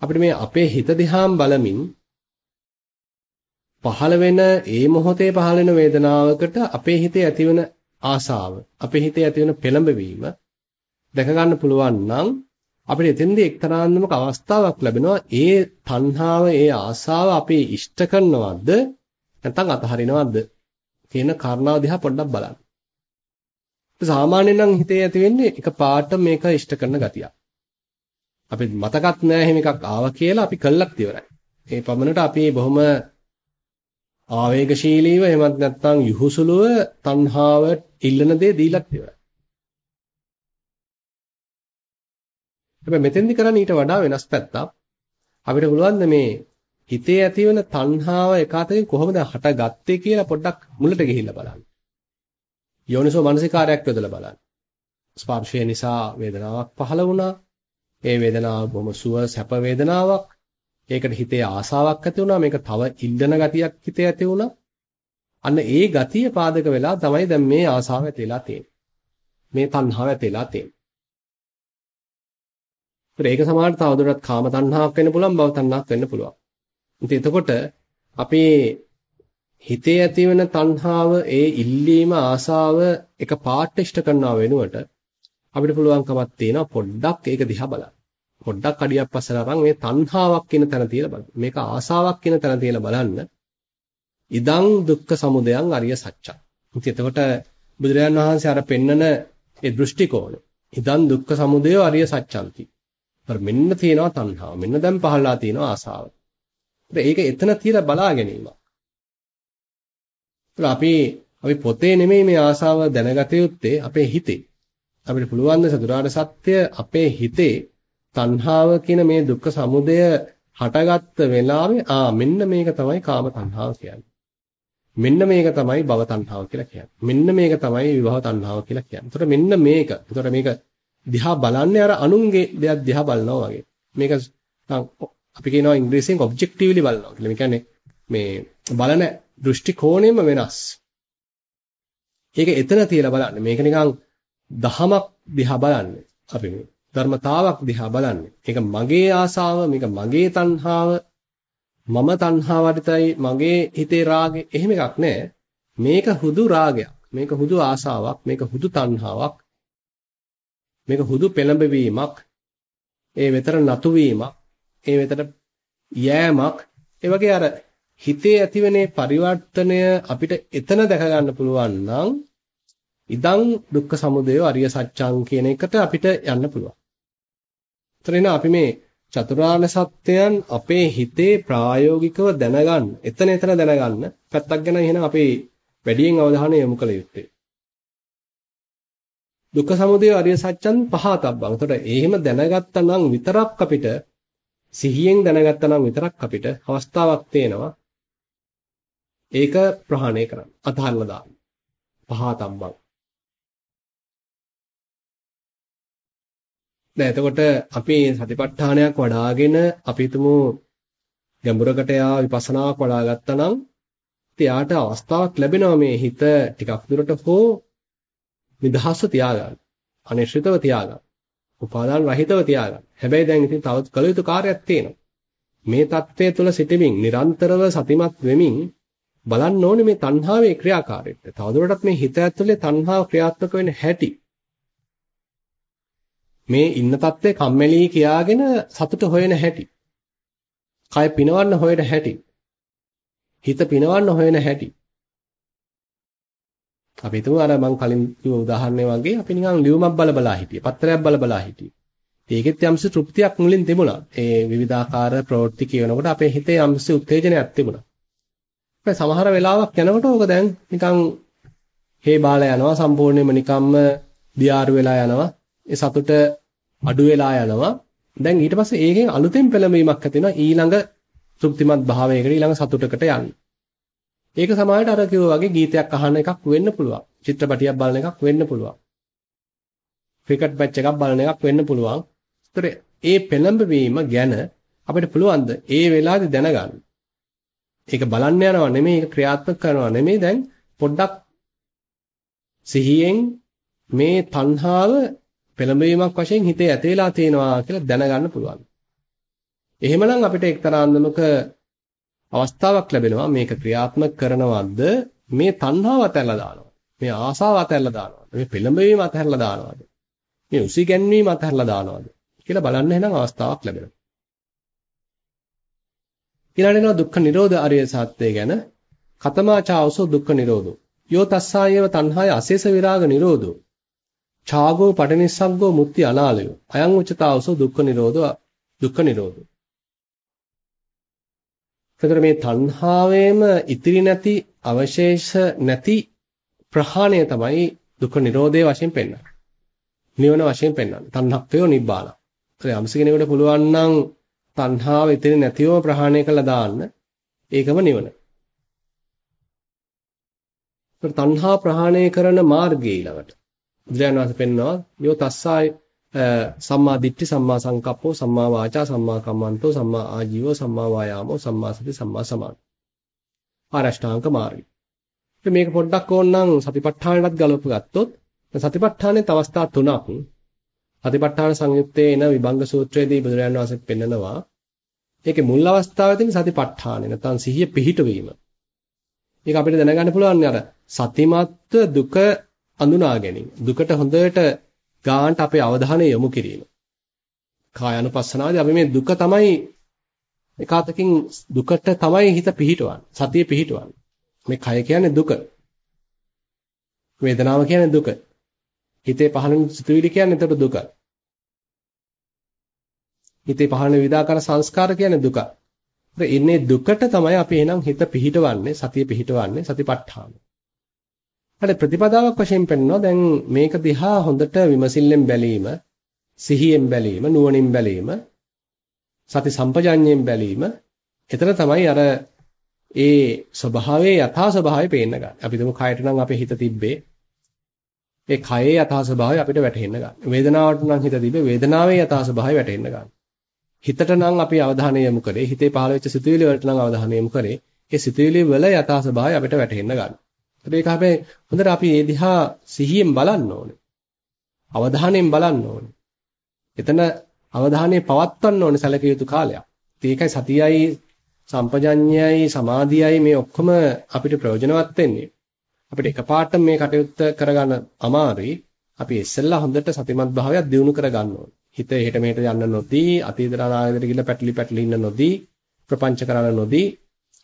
අපිට මේ අපේ හිත දිහාම බලමින් පහළ වෙන ඒ මොහොතේ පහළ වෙන වේදනාවකට අපේ හිතේ ඇතිවන ආසාව අපේ හිතේ ඇතිවන පෙළඹවීම දැක ගන්න පුළුවන් නම් අපිට එතෙන්දී එක්තරාන්දමක අවස්ථාවක් ලැබෙනවා ඒ තණ්හාව ඒ ආසාව අපි ඉෂ්ට කරනවද නැත්නම් අතහරිනවද කියන කාරණාව දිහා පොඩ්ඩක් බලන්න. සාමාන්‍යයෙන් නම් හිතේ ඇති වෙන්නේ එක පාට මේක ඉෂ්ට කරන ගතියක්. අපි මතකත් නෑ එහෙම එකක් ආවා කියලා අපි කළක් ඉවරයි. ඒ පමණට අපි බොහොම ආවේගශීලීව එහෙමත් නැත්නම් යහුසුලුව තණ්හාව ඉල්ලන දේ දීලක් ඉවරයි. හැබැයි මෙතෙන්දි කරන්නේ ඊට වඩා වෙනස් පැත්තක්. අපිට පුළුවන් මේ හිතේ ඇතිවන තණ්හාව එකතකින් කොහොමද හටගත්තේ කියලා පොඩ්ඩක් මුලට ගිහිල්ලා බලන්න. යෝනිසෝ මනසිකාරයක් යොදලා බලන්න. ස්පර්ශය නිසා වේදනාවක් පහළ වුණා. ඒ වේදනාව බොහොම සුව සැප වේදනාවක්. ඒකට හිතේ ආසාවක් ඇති වුණා. මේක තව ඉල්ලන ගතියක් හිතේ ඇති වුණා. අන්න ඒ ගතිය පාදක වෙලා තමයි දැන් මේ ආසාව ඇතිලා තියෙන්නේ. මේ තණ්හාව ඇතිලා තියෙන්නේ. ඒක සමහරට තවදුරටත් කාම තණ්හාවක් වෙන්න පුළුවන් භව තණ්හාවක් වෙන්න පුළුවන්. ඉතින් එතකොට අපේ හිතේ ඇතිවන තණ්හාව ඒ ඉල්ලීම ආසාව එක පාට ඉෂ්ට කරනවා වෙනුවට අපිට පුළුවන්කමක් තියෙනවා පොඩ්ඩක් ඒක දිහා බලන්න. පොඩ්ඩක් අඩියක් පස්සට අරන් මේ තණ්හාවක් කියන තැන තියලා බලන්න. මේක ආසාවක් කියන තැන තියලා බලන්න. ඉදං දුක්ඛ සමුදයං අරිය සත්‍යං. ඉතින් එතකොට බුදුරජාන් වහන්සේ අර පෙන්නන ඒ දෘෂ්ටි කෝණය. ඉදං දුක්ඛ සමුදය අරිය සත්‍යන්ති. අර මෙන්න තියෙනවා තණ්හාව. මෙන්න දැන් පහළලා තියෙනවා ආසාව. ඒක එතන තියලා බලා ගැනීමක්. අපි අපි පොතේ නෙමෙයි මේ ආසාව දැනගත යුත්තේ අපේ හිතේ. අපිට පුළුවන් ද චතුරාර්ය සත්‍ය අපේ හිතේ තණ්හාව කියන මේ දුක්ඛ සමුදය හටගත්ත වෙලාවේ ආ මෙන්න මේක තමයි කාම තණ්හාව කියන්නේ. මෙන්න මේක තමයි භව තණ්හාව කියලා කියන්නේ. මෙන්න මේක තමයි විභව තණ්හාව කියලා කියන්නේ. එතකොට මෙන්න මේක. එතකොට මේක දිහා බලන්නේ අර අනුන්ගේ දෙයක් දිහා බලනවා වගේ. මේක අපි කියනවා ඉංග්‍රීසියෙන් ඔබ්ජෙක්ටිව්ලි බලනවා කියලා. මේ කියන්නේ මේ බලන දෘෂ්ටි කෝණයම වෙනස්. ඒක එතන තියලා බලන්න. මේක නිකන් දහමක් දිහා බලන්නේ. අපි මේ ධර්මතාවක් දිහා බලන්නේ. මේක මගේ ආසාව, මේක මගේ තණ්හාව, මම තණ්හාවටයි මගේ හිතේ රාගේ එහෙම එකක් නැහැ. මේක හුදු රාගයක්. මේක හුදු ආසාවක්, මේක හුදු තණ්හාවක්. මේක හුදු පෙළඹවීමක්. ඒ වෙතර නතු වීමක්. ඒ වෙතර යෑමක්. ඒ වගේ අර හිතේ ඇතිවෙනේ පරිවර්තනය අපිට එතන දැක ගන්න පුළුවන් නම් ඉදං දුක්ඛ සමුදය අරිය සත්‍යං කියන එකට අපිට යන්න පුළුවන්. එතන අපි මේ චතුරාර්ය සත්‍යයන් අපේ හිතේ ප්‍රායෝගිකව දැනගන්න, එතන එතන දැනගන්න පැත්තක් ගැන එහෙනම් අපි වැඩියෙන් අවධානය යොමු කළ යුත්තේ. දුක්ඛ සමුදය අරිය සත්‍යං පහතබ්බං. එතකොට එහෙම දැනගත්තා නම් විතරක් අපිට සිහියෙන් දැනගත්තා නම් විතරක් අපිට අවස්ථාවක් තේනවා ඒක ප්‍රහාණය කරන්න. අතහරලා දාන්න. පහතබ්බං. දැන් එතකොට අපි සතිපට්ඨානයක් වඩාගෙන අපි හිතමු ගැඹුරකට යා විපස්සනාවක් වඩා ගත්තා නම් එයාට අවස්ථාවක් ලැබෙනවා මේ හිත ටිකක් දුරට හෝ නිදහස්ව තියාගන්න. අනිශ්චිතව තියාගන්න. උපාදාන රහිතව තියාගන්න. හැබැයි දැන් ඉතින් තවත් කළ යුතු කාර්යයක් තියෙනවා. මේ தත්ත්වය තුළ සිටමින් නිරන්තරව සතිමත් වෙමින් බලන්න ඕනේ මේ තණ්හාවේ ක්‍රියාකාරීත්වය. තවදුරටත් මේ හිත ඇතුලේ තණ්හාව ක්‍රියාත්මක වෙන හැටි. මේ ඉන්න தත්ත්වය කම්මැලි කියාගෙන සතුට හොයන හැටි. කය පිනවන්න හොයන හැටි. හිත පිනවන්න හොයන හැටි. අපි හිතමු අර මං කලින් කිව්ව උදාහරණය වගේ අපි නිකන් ලියුමක් බල බලා හිටියේ. පත්‍රයක් බල බලා හිටියේ. ඒකෙත් යම්සි තෘප්තියක් මුලින් තිබුණා. ඒ විවිධාකාර ප්‍රවෘත්ති කියනකොට අපේ හිතේ යම්සි උත්තේජනයක් තිබුණා. සමහර වෙලාවක් යනකොට ඕක දැන් නිකන් හේ බාලා යනවා සම්පූර්ණයෙන්ම නිකම්ම දියාරු වෙලා යනවා. ඒ සතුට අඩු වෙලා යනවා. දැන් ඊට පස්සේ ඒකෙන් අලුතෙන් පෙළඹීමක් ඇති වෙනවා ඊළඟ තෘප්තිමත් භාවයකට ඊළඟ සතුටකට යන්න. ඒක සමාජයට අර කිව්වා වගේ ගීතයක් අහන එකක් වෙන්න පුළුවන්. චිත්‍රපටියක් බලන එකක් වෙන්න පුළුවන්. ක්‍රිකට් මැච් එකක් බලන එකක් වෙන්න පුළුවන්. ඒතර ඒ පෙළඹවීම ගැන අපිට පුළුවන් ද ඒ වෙලාවේදී දැනගන්න. ඒක බලන්න යනවා නෙමෙයි ඒක ක්‍රියාත්මක කරනවා නෙමෙයි දැන් පොඩ්ඩක් සිහියෙන් මේ තණ්හාව පෙළඹවීමක් වශයෙන් හිතේ ඇති වෙලා තියෙනවා කියලා දැනගන්න පුළුවන්. එහෙමනම් අපිට එක්තරා අන්දමක අවස්ථාවක් ලැබෙනවා මේක ක්‍රියාත්මක කරනවද මේ තණ්හාව අතහැරලා දානවා. මේ ආසාව අතහැරලා දානවද? මේ පෙළඹවීම අතහැරලා දානවද? මේ උසිගැන්වීම අතහැරලා දානවද? කියලා බලන්න එහෙනම් අවස්ථාවක් ලැබෙනවා. ඊළඟට දුක්ඛ නිරෝධ අරිය සත්‍ය ගැන කතමාචාවසෝ දුක්ඛ නිරෝධෝ. යෝ තස්සායේව තණ්හාය අශේෂ විරාග නිරෝධෝ. ඡාගෝ පටිනිස්සග්ගෝ මුක්ති අනාලයෝ. අයං උච්චතාවසෝ දුක්ඛ නිරෝධෝ දුක්ඛ නිරෝධෝ. එතකොට මේ තණ්හාවේම ඉතිරි නැති අවශේෂ නැති ප්‍රහාණය තමයි දුක්ඛ නිරෝධයේ වශයෙන් පෙන්වන්නේ. නිවන වශයෙන් පෙන්වන්නේ. තණ්හක්කයෝ නිබ්බාන. ඒ යම්ස කෙනෙකුට පුළුවන් නම් තණ්හාව ඉතිරි නැතිවම ප්‍රහාණය කළා දාන්න ඒකම නිවන. ඒත් තණ්හා ප්‍රහාණය කරන මාර්ගය ඊළඟට. බුදුරජාණන් වහන්සේ පෙන්වනවා යෝ තස්සාය සම්මා දිට්ඨි සම්මා සංකප්පෝ සම්මා වාචා සම්මා කම්මන්තෝ සම්මා ආජීවෝ සම්මා වායාමෝ සම්මා සති සම්මා සමාධි. ආරෂ්ඨාංග මාර්ගය. මේක පොඩ්ඩක් ඕනනම් සතිපට්ඨානෙටත් ගලප ගත්තොත් සතිපට්ඨානෙත් අවස්ථා තුනක් සතිපට්ඨාන සංයුත්තේ එන විභංග සූත්‍රයේදී බුදුරජාණන් වහන්සේ පෙන්නනවා ඒකේ මුල් අවස්ථාවේදී සතිපට්ඨානෙ නැත්නම් සිහිය පිහිටවීම. ඒක අපිට දැනගන්න පුළුවන් අර සතිමත්ව දුක අඳුනා ගැනීම. දුකට හොඳට ගානට අපේ අවධානය යොමු කිරීම. කායानुපස්සනාවේදී අපි මේ දුක තමයි එකාතකින් දුකට තමයි හිත පිහිටවන්නේ. සතිය පිහිටවන්නේ. මේ කය කියන්නේ දුක. වේදනාව කියන්නේ දුක. හිතේ පහළන සිතුවිලි කියන්නේ එතකොට දුක. හිතේ පහළන විවිධාකාර සංස්කාර කියන්නේ දුක. ඒ ඉන්නේ දුකට තමයි අපි එහෙනම් හිත පිහිටවන්නේ, සතිය පිහිටවන්නේ සතිපට්ඨාන. හරි ප්‍රතිපදාවක් වශයෙන් පෙන්නනවා දැන් මේක දිහා හොඳට විමසිල්ලෙන් බැලීම සිහියෙන් බැලීම නුවණින් බැලීම සති සම්පජාඤ්ඤයෙන් බැලීම එතන තමයි අර ඒ ස්වභාවයේ යථා ස්වභාවය පේන්න ගන්න. අපි තුමු කයට නම් අපේ හිත තිබ්බේ ඒ කයේ යථා ස්වභාවය අපිට වැටහෙන්න ගන්න. වේදනාවට නම් හිත තිබ්බේ වේදනාවේ යථා ස්වභාවය වැටහෙන්න ගන්න. හිතට නම් අපි අවධානය යොමු කරේ හිතේ පහළ වෙච්ච සිතුවිලි වලට නම් අවධානය යොමු කරේ ඒ සිතුවිලි වල යථා ස්වභාවය අපිට වැටහෙන්න ගන්න. ඒක හැබැයි හොඳට අපි මේ දිහා සිහියෙන් බලන්න ඕනේ. අවධානයෙන් බලන්න ඕනේ. එතන අවධානය පවත්වන්න ඕනේ සැලකිය යුතු කාලයක්. ඒකයි සතියයි සම්පජඤ්ඤයයි සමාධියයි මේ ඔක්කොම අපිට ප්‍රයෝජනවත් වෙන්නේ. අපිට එකපාරට මේ කටයුත්ත කරගන්න අමාරුයි. අපි ඉස්සෙල්ලා හොඳට සතිමත් භාවයක් දියුණු කරගන්න ඕනේ. හිත එහෙට මෙහෙට යන්න නොදී, අතීත අනාගතයට ගිහිල්ලා පැටලි පැටලි ඉන්න නොදී, ප්‍රපංච කරන්න නොදී,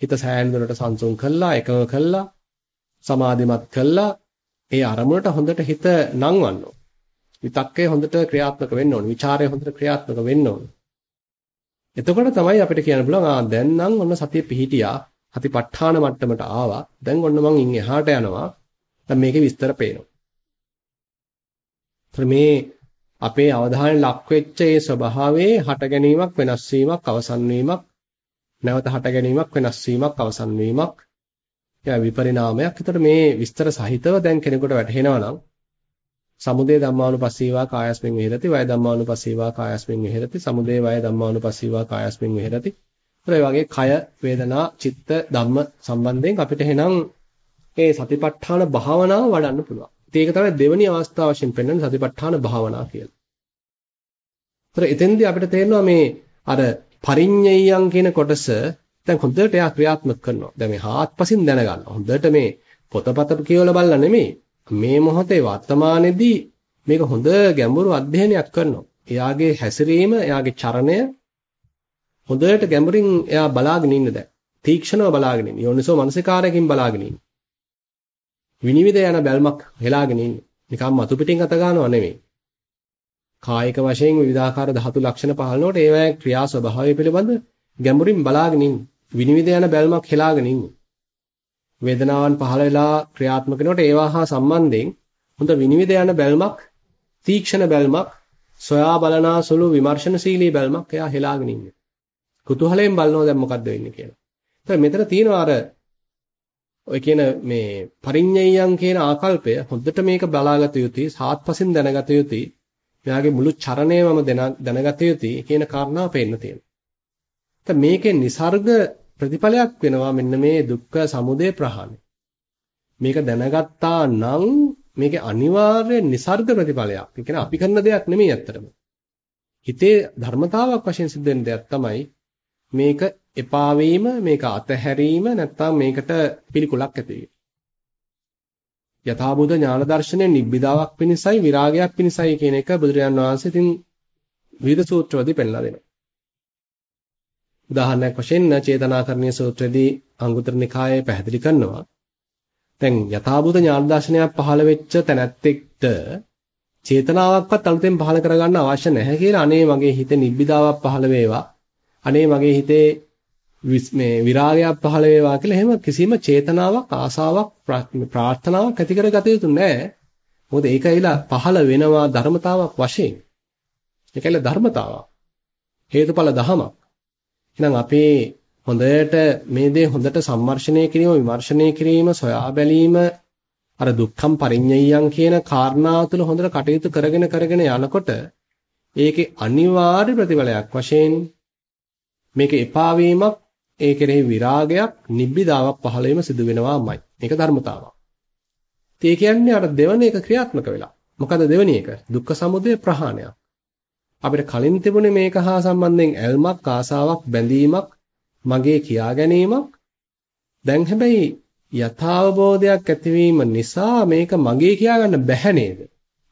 හිත සෑහෙන දුරට සංසුන් කළා, එකඟ කළා, සමාධිමත් කළා ඒ අරමුණට හොඳට හිත නංවන්න ඕන. විතක්කේ හොඳට ක්‍රියාත්මක වෙන්න ඕන. ਵਿਚාරය හොඳට ක්‍රියාත්මක වෙන්න ඕන. එතකොට තමයි අපිට කියන්න පුළුවන් ආ දැන් නම් ඔන්න සතිය පිහිටියා. සතිපට්ඨාන මට්ටමට ආවා. දැන් ඔන්න මං ඉන් එහාට යනවා. දැන් මේකේ විස්තර පේනවා. මේ අපේ අවධානය ලක් වෙච්ච ඒ ස්වභාවයේ හට ගැනීමක් වෙනස් වීමක් අවසන් වීමක් නැවත හට ගැනීමක් වෙනස් වීමක් අවසන් වීමක් එයා විපරිණාමයක්. ඒතර මේ විස්තර සහිතව දැන් කෙනෙකුට වැටහෙනවා නම් සමුදය ධම්මානුපස්සීවා කායස්මින් විහෙරති වය ධම්මානුපස්සීවා කායස්මින් විහෙරති සමුදය වය ධම්මානුපස්සීවා කායස්මින් විහෙරති. ඒ වගේ කය වේදනා චිත්ත ධම්ම සම්බන්ධයෙන් අපිට එහෙනම් මේ සතිපට්ඨාන භාවනාව වඩන්න පුළුවන්. ඒක තමයි දෙවෙනි අවස්ථාව වශයෙන් පෙන්වන සතිපට්ඨාන භාවනාව කියලා. ඒතර එතෙන්දී අපිට තේරෙනවා මේ අර පරිඤ්ඤයයන් කියන කොටස දැන් හොඳට එයා ක්‍රියාත්මක කරනවා. දැන් මේ හාත්පසින් දැනගන්න. හොඳට මේ පොතපත කියවලා බලලා නෙමෙයි. මේ මොහොතේ වර්තමානයේදී මේක හොඳ ගැඹුරු අධ්‍යයනයක් කරනවා. එයාගේ හැසිරීම, එයාගේ චරණය හොඳට ගැඹුරින් එයා බලාගෙන ඉන්න දැන්. තීක්ෂණව බලාගෙන ඉන්න. යෝනිසෝ මනසිකාරයකින් බලාගෙන ඉන්න. විනිවිද යන බැල්මක් හෙලාගෙන ඉන්න. නිකම් මතු පිටින් අත ගන්නව නෙමෙයි. කායික වශයෙන් විවිධාකාර ධාතු ලක්ෂණ පහළනකොට ඒවායේ ක්‍රියා ස්වභාවය පිළිබඳ ගැඹුරින් බලාගෙන ඉන්න. විනිවිද යන බැල්මක් හෙලාගෙන ඉන්නේ. වේදනාවන් පහළ වෙලා ක්‍රියාත්මක වෙනකොට ඒවා හා සම්බන්ධයෙන් හොඳ විනිවිද යන බැල්මක්, තීක්ෂණ බැල්මක්, සොයා බලනා සුළු විමර්ශනශීලී බැල්මක් එයා හෙලාගෙන ඉන්නේ. කුතුහලයෙන් බලනවා දැන් මොකද්ද වෙන්නේ කියලා. ඒත් මෙතන තියෙනවා අර ඔය කියන මේ පරිඤ්ඤයයන් කියන ආකල්පය හොඳට මේක බලාගත යුතුයි, සාත්පසින් දැනගත යුතුයි. මෙයාගේ මුළු චරණයම දැනගත යුතුයි කියන කාරණාව පෙන්න තියෙනවා. මේකේ નિસર્ગ ප්‍රතිඵලයක් වෙනවා මෙන්න මේ දුක්ඛ සමුදය ප්‍රහාණය. මේක දැනගත්තා නම් මේකේ අනිවාර්ය નિસર્ગ ප්‍රතිඵලයක්. ඒ කියන්නේ අපි කරන දෙයක් නෙමෙයි ඇත්තටම. හිතේ ධර්මතාවක් වශයෙන් සිද්ධ වෙන දෙයක් තමයි මේක එපා වීම, මේක අතහැරීම නැත්නම් මේකට පිළිකුලක් ඇති වීම. යථාබෝධ ඥාන දර්ශනයේ නිබ්බිදාවක් පිණිසයි විරාගයක් පිණිසයි කියන එක බුදුරජාන් වහන්සේ ඉතින් විවිධ සූත්‍රවලදී පෙන්නලා දෙනවා. උදාහරණයක් වශයෙන් චේතනාකරණීය සූත්‍රයේදී අංගුත්තර නිකායේ පැහැදිලි කරනවා. දැන් යථාභූත ඥාන දර්ශනයක් පහළ වෙච්ච තැනැත්තෙක්ට චේතනාවක්වත් අලුතෙන් පහළ කරගන්න අවශ්‍ය නැහැ කියලා අනේ මගේ හිතේ නිබ්බිදාවක් පහළ වේවා. අනේ මගේ හිතේ මේ විරාගයක් පහළ වේවා කියලා එහෙම කිසිම චේතනාවක් ආසාවක් ප්‍රාර්ථනාවක් ඇති කරගත යුතු නැහැ. මොකද ඒක ඇවිල්ලා පහළ වෙනවා ධර්මතාවක් වශයෙන්. ඒක ඇවිල්ලා ධර්මතාවක්. හේතුඵල ධමයක්. එහෙනම් අපේ හොඳට මේ දේ හොඳට සම්මර්ෂණය කිරීම විමර්ශනය කිරීම සොයා බැලීම අර දුක්ඛම් පරිඤ්ඤයයන් කියන කාරණා තුළ හොඳට කටයුතු කරගෙන කරගෙන යනකොට ඒකේ අනිවාර්ය ප්‍රතිඵලයක් වශයෙන් මේක එපා වීමක් ඒ කෙරෙහි විරාගයක් නිබ්බිදාවක් පහළ වීම සිදු වෙනවාමයි. මේක ධර්මතාවක්. ඒ කියන්නේ අර දෙවන එක ක්‍රියාත්මක වෙලා. මොකද දෙවෙනි එක? දුක්ඛ සමුදය ප්‍රහාණයක්. අපිට කලින් තිබුණේ මේක හා සම්බන්ධයෙන් ඇල්මක්, ආසාවක්, බැඳීමක්, මගේ කියා ගැනීමක්. දැන් හැබැයි යථාබෝධයක් ඇතිවීම නිසා මේක මගේ කියා ගන්න බැහැ නේද?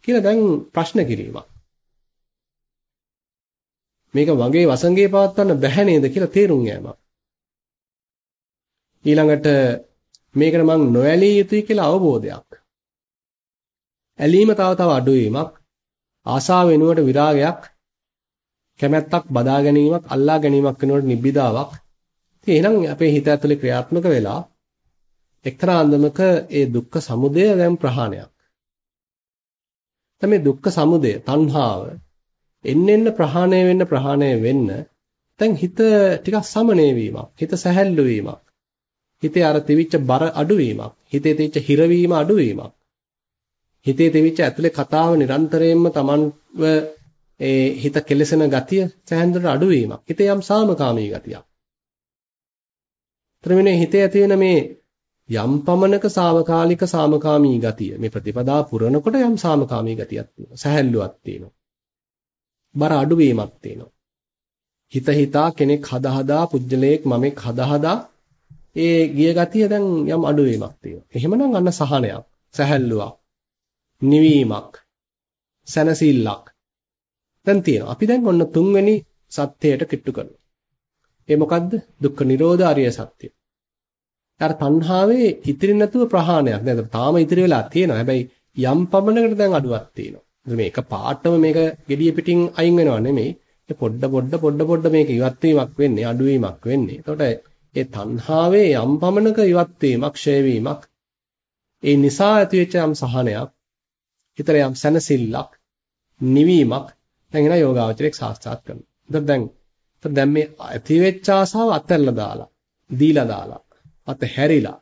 කියලා දැන් ප්‍රශ්න කිරීමක්. මේක මගේ වසංගයේ පවත්වන්න බැහැ නේද කියලා තේරුම් යෑමක්. ඊළඟට මේකට මං නොඇලී යුතුයි කියලා අවබෝධයක්. ඇලීම තව තව අඩුවීමක්, ආසාව වෙනුවට විරාගයක්, කැමැත්තක් බදා ගැනීමක්, අල්ලා ගැනීමක් වෙනුවට නිබ්බිදාවක්. ඉතින් එහෙනම් අපේ හිත ඇතුලේ ක්‍රියාත්මක වෙලා එක්තරා අන්දමක ඒ දුක්ඛ සමුදය දැන් ප්‍රහාණයක්. දැන් මේ දුක්ඛ සමුදය, තණ්හාව එන්න එන්න ප්‍රහාණය වෙන්න ප්‍රහාණය වෙන්න දැන් හිත ටිකක් සමනය වීමක්, හිත සැහැල්ලු වීමක්. හිතේ අර තිවිච්ච බර අඩුවීමක්, හිතේ තිවිච්ච හිරවීම අඩුවීමක්. හිතේ තිවිච්ච ඇතුලේ කතාව නිරන්තරයෙන්ම Tamanව ඒ හිත කෙලසෙන ගතිය සෑහෙනට අඩුවීමක්. හිතේ යම් සාමකාමී ගතියක්. ත්‍රිවිනේ හිතේ ඇති වෙන මේ යම් පමණක සාමකාලික සාමකාමී ගතිය මේ ප්‍රතිපදා පුරනකොට යම් සාමකාමී ගතියක් තියෙනවා. සැහැල්ලුවක් තියෙනවා. බර අඩුවීමක් තියෙනවා. හිත හිතා කෙනෙක් හදා හදා පුජ්‍යලයක් මමෙක් හදා හදා ඒ ගිය ගතිය දැන් යම් අඩුවීමක් තියෙනවා. එහෙමනම් අන්න සහනයක්, සැහැල්ලුවක්, නිවීමක්, සැනසෙල්ලක් දැන් තියෙනවා. අපි දැන් ඔන්න තුන්වෙනි සත්‍යයට කිට්ටු කරනවා. ඒ මොකද්ද? දුක්ඛ නිරෝධ අරිය සත්‍ය. අර තණ්හාවේ ඉතිරි නැතුව ප්‍රහාණයක්. දැන් තාම ඉතිරි වෙලා තියෙනවා. හැබැයි යම් පමණකට දැන් අඩුවක් තියෙනවා. මේක පාටම මේක gediya පිටින් අයින් වෙනව නෙමෙයි. පොඩ පොඩ පොඩ පොඩ මේක ඉවත් වීමක් වෙන්නේ, අඩුවීමක් වෙන්නේ. එතකොට ඒ තණ්හාවේ යම් පමණක ඉවත් වීමක්, ක්ෂය වීමක් ඒ නිසා ඇතිවෙච්ච යම් සහනයක්, හිතේ යම් සැනසෙල්ලක්, නිවීමක් දැන් එන යෝගාවචරයක් සාක්ෂාත් කරනවා. එතකොට දැන් එතකොට දැන් මේ ඇතිවෙච්ච ආසාව අත්හැරලා දාලා, දීලා දාලා, අතහැරිලා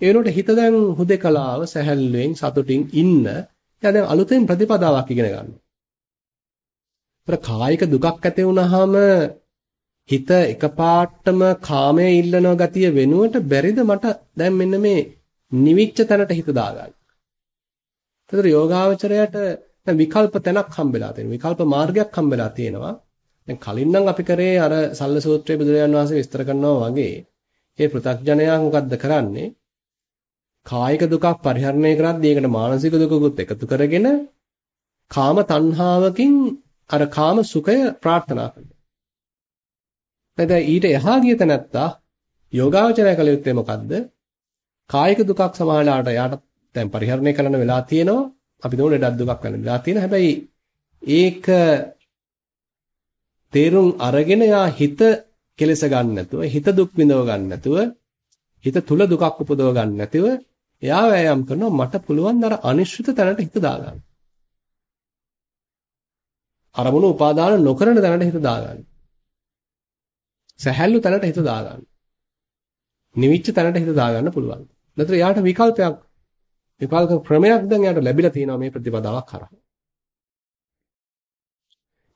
ඒ වෙනකොට හිත දැන් හුදේකලාව සැහැල්ලුවෙන් සතුටින් ඉන්න එයා දැන් අලුතෙන් ප්‍රතිපදාවක් ඉගෙන ගන්නවා. ඒතර කායික දුකක් ඇති වුනහම හිත එකපාරටම කාමයේ ඉල්ලන ගතිය වෙනුවට බැරිද මට දැන් මෙන්න මේ නිවිච්ච තැනට හිත දාගන්න. ඒතර යෝගාවචරයට දැන් විකල්ප තැනක් හම්බෙලා තියෙනවා. විකල්ප මාර්ගයක් හම්බෙලා තියෙනවා. දැන් කලින් නම් අපි කරේ අර සල්ල සූත්‍රයේ බුදුරජාණන් වහන්සේ විස්තර කරනවා වගේ මේ පෘථග්ජනයා මොකද්ද කරන්නේ? කායික දුකක් පරිහරණය කරද්දී ඒකට මානසික දුකකුත් එකතු කරගෙන කාම තණ්හාවකින් අර කාම සුඛය ප්‍රාර්ථනා කරනවා. දැන් ඊට එහා ගිය තැනත්තා යෝගාවචරය කළ යුත්තේ මොකද්ද? කායික දුකක් සමාහලාට යාට දැන් පරිහරණය කරන්න වෙලා තියෙනවා. අපි දුන්න ලෙඩක් දුකක් වෙන වෙලා තියෙනවා. හැබැයි ඒක තේරුම් අරගෙන යා හිත කෙලස ගන්න නැතුව, හිත දුක් විඳව ගන්න නැතුව, හිත තුල දුකක් උපදව ගන්න නැතිව එයා වෑයම් කරනවා මට පුළුවන් අර අනිශ්චිත තැනට හිත දාගන්න. අරමුණු උපාදාන නොකරන තැනට හිත දාගන්න. සැහැල්ලු තැනට හිත දාගන්න. නිවිච්ච තැනට හිත දාගන්න පුළුවන්. නැත්නම් යාට විකල්පයක් විකල්ප ක්‍රමයක් දැන් යාට ලැබිලා තියෙනවා මේ ප්‍රතිපදාවක් කරා.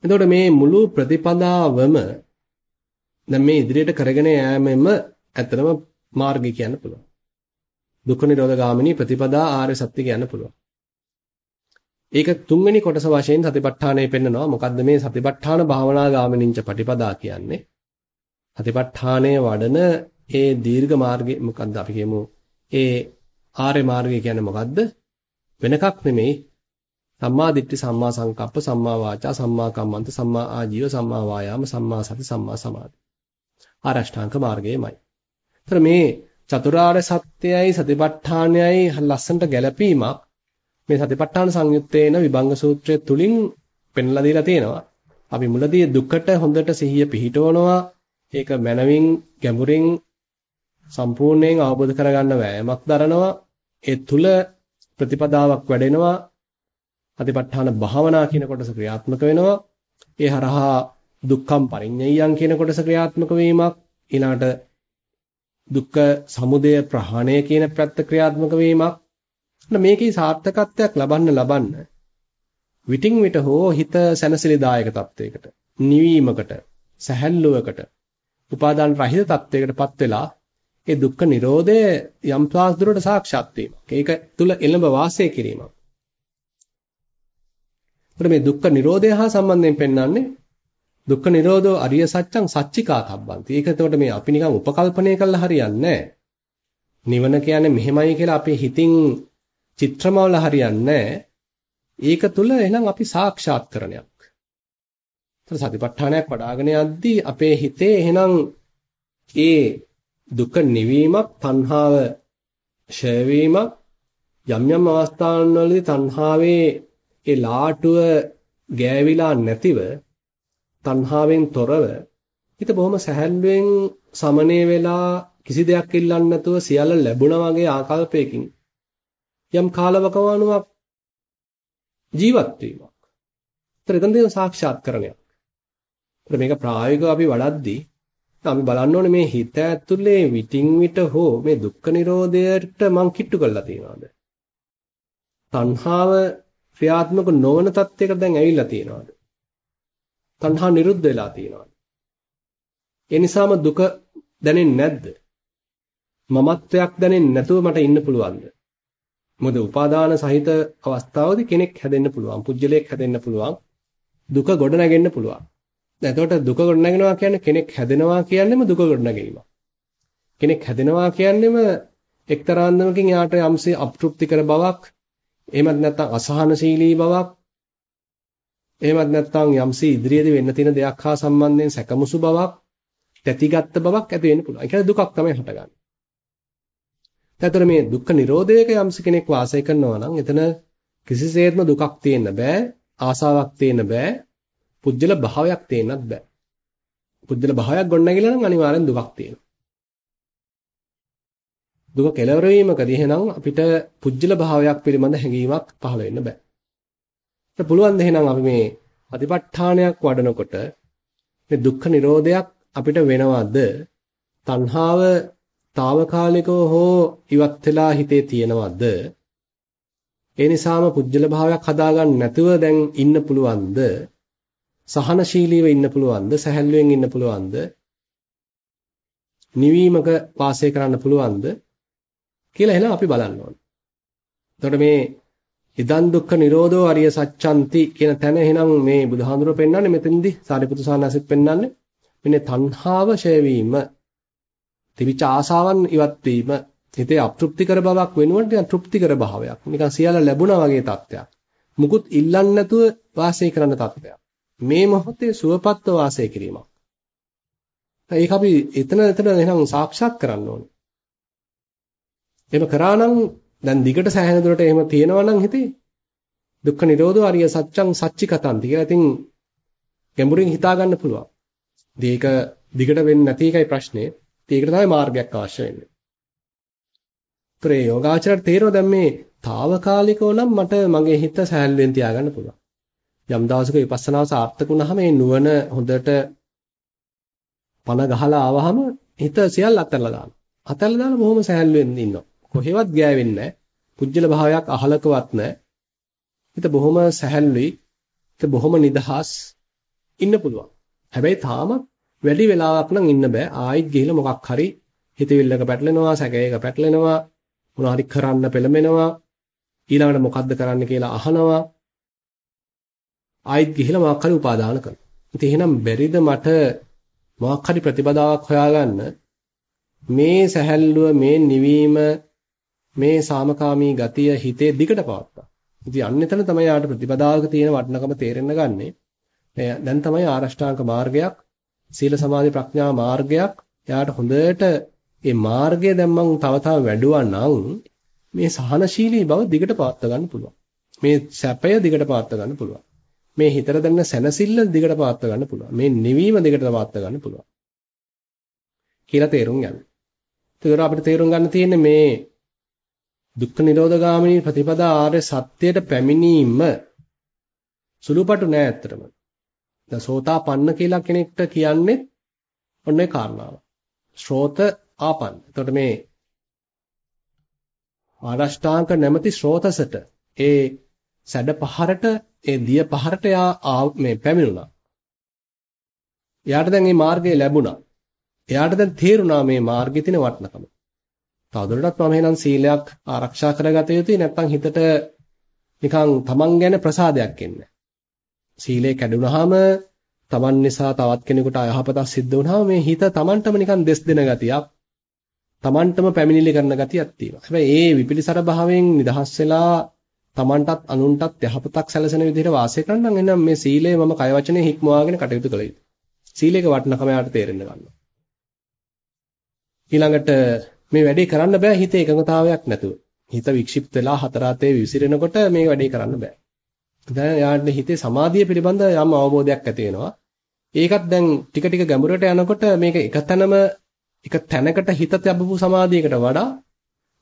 එතකොට මේ මුළු ප්‍රතිපදාවම දැන් මේ ඉදිරියට කරගෙන යෑමෙම ඇත්තම මාර්ගය කියන්න පුළුවන්. දුක්ඛ නිරෝධ ගාමිනී ප්‍රතිපදා ආර්ය සත්‍ය කියන්න පුළුවන්. ඒක තුන්වෙනි කොටස වශයෙන් සතිපට්ඨානය පෙන්නනවා. මොකද්ද මේ සතිපට්ඨාන භාවනා ගාමිනින්ච පටිපදා කියන්නේ? සතිපට්ඨානයේ වඩන ඒ දීර්ඝ මාර්ගය මොකද්ද අපි කියමු ඒ ආර්ය මාර්ගය කියන්නේ මොකද්ද වෙන එකක් නෙමෙයි සම්මා දිට්ඨි සම්මා සංකප්ප සම්මා වාචා සම්මා කම්මන්ත සම්මා ආජීව සම්මා වායාම සම්මා සති සම්මා සමාධි ආරෂ්ඨාංග මාර්ගයමයි. ඒතර මේ චතුරාර්ය සත්‍යයයි සතිපට්ඨානයයි ලස්සනට ගැළපීමක් මේ සතිපට්ඨාන සංයුත්තේන විභංග සූත්‍රය තුලින් පෙන්ලා දීලා තියෙනවා. අපි මුලදී දුකට හොඳට සිහිය පිහිටවනවා. ඒක මනවින් ගැඹුරින් සම්පූර්ණයෙන් අවබෝධ කරගන්න වෑයමක් දරනවා. ඒ තුල ප්‍රතිපදාවක් වැඩෙනවා. අතිපට්ඨාන භාවනා කියන කොටස ක්‍රියාත්මක වෙනවා. ඒ හරහා දුක්ඛම් පරිඤ්ඤයයන් කියන කොටස ක්‍රියාත්මක වීමක් ඊළඟට දුක්ඛ සමුදය ප්‍රහාණය කියන පැත්ත ක්‍රියාත්මක වීමක් මේකේ සාර්ථකත්වයක් ලබන්න ලබන්න විටින් විට හෝ හිත සැනසෙලිදායක තත්වයකට නිවීමකට සැහැල්ලුවකට උපාදාන රහිත තත්වයකටපත් වෙලා ඒ දුක්ඛ නිරෝධය යම් තාස් දුරට සාක්ෂාත් වීමක්. ඒක තුල එළඹ වාසය කිරීමක්. ඒත් මේ දුක්ඛ නිරෝධය හා සම්බන්ධයෙන් පෙන්වන්නේ දුක්ඛ නිරෝධෝ අරිය සත්‍යං සච්චිකාතබ්බන්ති. ඒක එතකොට මේ අපි නිකන් උපකල්පනය කළා හරියන්නේ නිවන කියන්නේ මෙහෙමයි කියලා අපේ හිතින් චිත්‍රමවල හරියන්නේ ඒක තුල එහෙනම් අපි සාක්ෂාත් කරණයක්. ඒතර සතිපට්ඨානයක් වඩ아가න යද්දී අපේ හිතේ එහෙනම් ඒ දුක නිවීමක් තණ්හාව ඡය වීමක් යම් යම් අවස්ථාන්වලදී තණ්හාවේ ඒ ලාටුව ගෑවිලා නැතිව තණ්හාවෙන් තොරව හිත බොහොම සැහැල්ලුවෙන් සමනය වෙලා කිසි දෙයක් ඉල්ලන්නේ නැතුව සියල්ල ලැබුණා වගේ ආකල්පයකින් යම් කාලවකවානුවක් ජීවත් වීමක්. ඒතර එතනදී සාක්ෂාත්කරණයක්. ඒතර මේක ප්‍රායෝගිකව අපි වඩද්දී අපි බලන්න ඕනේ මේ හිත ඇතුලේ විටින් විට හෝ මේ දුක්ඛ නිරෝධයට මං කිට්ටු කරලා තියනවාද? තණ්හාව ක්‍රියාත්මක නොවන තත්යකට දැන් ඇවිල්ලා තියෙනවාද? තණ්හා නිරුද්ධ වෙලා තියෙනවාද? ඒ නිසාම දුක දැනෙන්නේ නැද්ද? මමත්වයක් දැනෙන්නේ නැතුව මට ඉන්න පුළුවන්ද? මොකද උපාදාන සහිත අවස්ථාවදී කෙනෙක් හැදෙන්න පුළුවන්, පුජ්‍යලයක් හැදෙන්න පුළුවන්, දුක ගොඩ නැගෙන්න පුළුවන්. දැන් එතකොට දුක ගොඩ නැගෙනවා කියන්නේ කෙනෙක් හැදෙනවා කියන්නේම දුක ගොඩ නැගීමක්. කෙනෙක් හැදෙනවා කියන්නේම එක්තරා අන්දමකින් යාට යම්සේ අප්‍තෘප්තිකර බවක්, එහෙමත් නැත්නම් අසහනශීලී බවක්, එහෙමත් නැත්නම් යම්සේ ඉදිරියේදී වෙන්න තියෙන දෙයක් හා සම්බන්ධයෙන් සැකමුසු බවක්, තැතිගත් බවක් ඇති වෙන්න පුළුවන්. ඒ කියන්නේ දුකක් තමයි හටගන්නේ. එතකොට මේ දුක්ඛ නිරෝධයක යම්ස කෙනෙක් වාසය කරනවා නම් එතන කිසිසේත්ම දුකක් තියෙන්න බෑ ආසාවක් තියෙන්න බෑ පුජ්‍යල භාවයක් තියෙන්නත් බෑ පුජ්‍යල භාවයක් ගොඩනැගිලා නම් අනිවාර්යෙන් දුකක් තියෙනවා දුක කෙලවර වීමකදී එහෙනම් අපිට පුජ්‍යල භාවයක් පිළිබඳ හැඟීමක් පහළ වෙන්න බෑ ඒක පුළුවන් ද එහෙනම් අපි මේ අතිපට්ඨානයක් වඩනකොට මේ දුක්ඛ නිරෝධයක් අපිට වෙනවද තණ්හාව తాවකාලිකව හෝ ඉවත් වෙලා හිතේ තියෙනවද? ඒ නිසාම පුජ්‍යල භාවයක් හදාගන්න නැතුව දැන් ඉන්න පුළුවන්ද? සහනශීලීව ඉන්න පුළුවන්ද? සැහැල්ලුවෙන් ඉන්න පුළුවන්ද? නිවීමක වාසය කරන්න පුළුවන්ද? කියලා එහෙනම් අපි බලන්න ඕනේ. එතකොට මේ ඉදන් දුක්ඛ නිරෝධෝ අරිය සත්‍යන්ති කියන තැන එහෙනම් මේ බුදුහාඳුර පෙන්වන්නේ මෙතෙන්දි සාරිපුත්‍ර සානසෙත් පෙන්වන්නේ මෙන්න තණ්හාව ඡය වීම තිබිච්ච ආසාවන් ඉවත් වීම හිතේ අතෘප්තිකර බවක් වෙනුවට නිකන් තෘප්තිකර භාවයක්. නිකන් සියල්ල ලැබුණා වගේ තත්ත්වයක්. මුකුත් ඉල්ලන්නේ නැතුව වාසය කරන තත්ත්වයක්. මේ මොහොතේ සුවපත්ව වාසය කිරීමක්. ඒක අපි එතන එතන එහෙනම් සාක්ෂාත් කරන්න ඕනේ. එහෙම කරා නම් දැන් දිගට සෑහෙන දුරට එහෙම තියෙනවා නම් හිතේ දුක්ඛ නිරෝධෝ අරිය සත්‍යං සච්චිකතන්ති කියලා ඉතින් ගැඹුරින් හිතා ගන්න පුළුවන්. ඉතින් ඒක දිගට වෙන්නේ නැති එකයි ප්‍රශ්නේ. ඒකට තමයි මාර්ගයක් අවශ්‍ය වෙන්නේ. ඒතරේ යෝගාචරයට තේරෙනවා දැන් මේ తాවකාලිකව නම් මට මගේ හිත සෑහලුවෙන් තියාගන්න පුළුවන්. යම් දවසක විපස්සනාව සාර්ථක වුණාම මේ නුවණ හොඳට පණ ගහලා ආවහම හිත සියල්ල අත්හැරලා දානවා. අත්හැරලා දාලා බොහොම සෑහලුවෙන් ඉන්නවා. කොහෙවත් ගෑවෙන්නේ නැහැ. පුජ්‍යල භාවයක් අහලකවත් නැහැ. හිත බොහොම සැහැල්ලුයි. හිත බොහොම නිදහස් ඉන්න පුළුවන්. හැබැයි තාමත් වැඩි වෙලාවක් නම් ඉන්න බෑ. ආයිත් ගිහිල්ලා මොකක් හරි හිතවිල්ලක පැටලෙනවා, සැකයක පැටලෙනවා. මොනවා හරි කරන්න පෙළඹෙනවා. ඊළඟට මොකද්ද කරන්න කියලා අහනවා. ආයිත් ගිහිලා මොකක් හරි උපාදාන කරනවා. ඉතින් එහෙනම් බැරිද මට මොකක් හරි ප්‍රතිපදාවක් හොයාගන්න මේ සැහැල්ලුව මේ නිවීම මේ සාමකාමී ගතිය හිතේ දිගට පවත්තා. ඉතින් අන්න එතන තමයි යාට ප්‍රතිපදාවක තියෙන වටිනකම තේරෙන්න ගන්නෙ. දැන් තමයි ආරෂ්ඨාංග මාර්ගයක්, සීල සමාධි ප්‍රඥා මාර්ගයක් යාට හොඳට මේ මාර්ගය දැන් මම තව තව වැඩුවා නම් මේ සහනශීලී බව දිගට පවත්වා ගන්න පුළුවන්. මේ සැපය දිගට පවත්වා ගන්න පුළුවන්. මේ හිතට දැනෙන සැනසෙල්ල දිගට පවත්වා ගන්න පුළුවන්. මේ නිවීම දිගට පවත්වා ගන්න පුළුවන්. කියලා තේරුම් ගන්න. ඒතකොට අපිට තේරුම් ගන්න තියෙන්නේ මේ දුක්ඛ නිරෝධගාමිනී ප්‍රතිපදා ආර්ය සත්‍යයට පැමිණීම සුළුපටු නෑ ඇත්තටම. දැන් සෝතාපන්න කියලා කෙනෙක්ට කියන්නේ ඔන්නේ කාරණාව. ශ්‍රෝත ආපන්න. එතකොට මේ ආරෂ්ඨාංක නැමැති ශ්‍රෝතසට ඒ සැඩ පහරට ඒ දිය පහරට යා මේ පැමිණුණා. එයාට දැන් මේ මාර්ගය ලැබුණා. එයාට දැන් තේරුණා මේ මාර්ගයේ තියෙන වටිනකම. තවදුරටත් මම එහෙනම් සීලයක් ආරක්ෂා කරගත යුතුයි නැත්නම් හිතට නිකන් තමන් ගැන ප්‍රසාදයක් එන්නේ. සීලය කැඩුනහම තමන් නිසා තවත් කෙනෙකුට අයහපතක් සිද්ධ වුනහම මේ හිත තමන්ටම නිකන් දෙස් දෙන ගතියක් තමන්ටම පැමිණිලි කරන ගතියක් තියෙනවා. හැබැයි ඒ විපිලිසර භාවයෙන් නිදහස් වෙලා තමන්ටත් අනුන්ටත් යහපතක් සැලසෙන විදිහට වාසය කරන්න නම් එහෙනම් මේ සීලය මම කය වචනේ හික්මවාගෙන කටයුතු කළ යුතුයි. සීලයක වටිනකම යාට තේරෙන්න ගන්නවා. ඊළඟට මේ වැඩේ කරන්න බෑ හිතේ එකඟතාවයක් නැතුව. හිත වික්ෂිප්ත වෙලා හතරාතේ විසිරෙනකොට මේ වැඩේ කරන්න බෑ. දැන් යාට හිතේ සමාධිය පිළිබඳ යම් අවබෝධයක් ඇති වෙනවා. ඒකත් දැන් ටික ටික ගැඹුරට යනකොට මේක එකතැනම එක තැනකට හිත තබපු සමාධියකට වඩා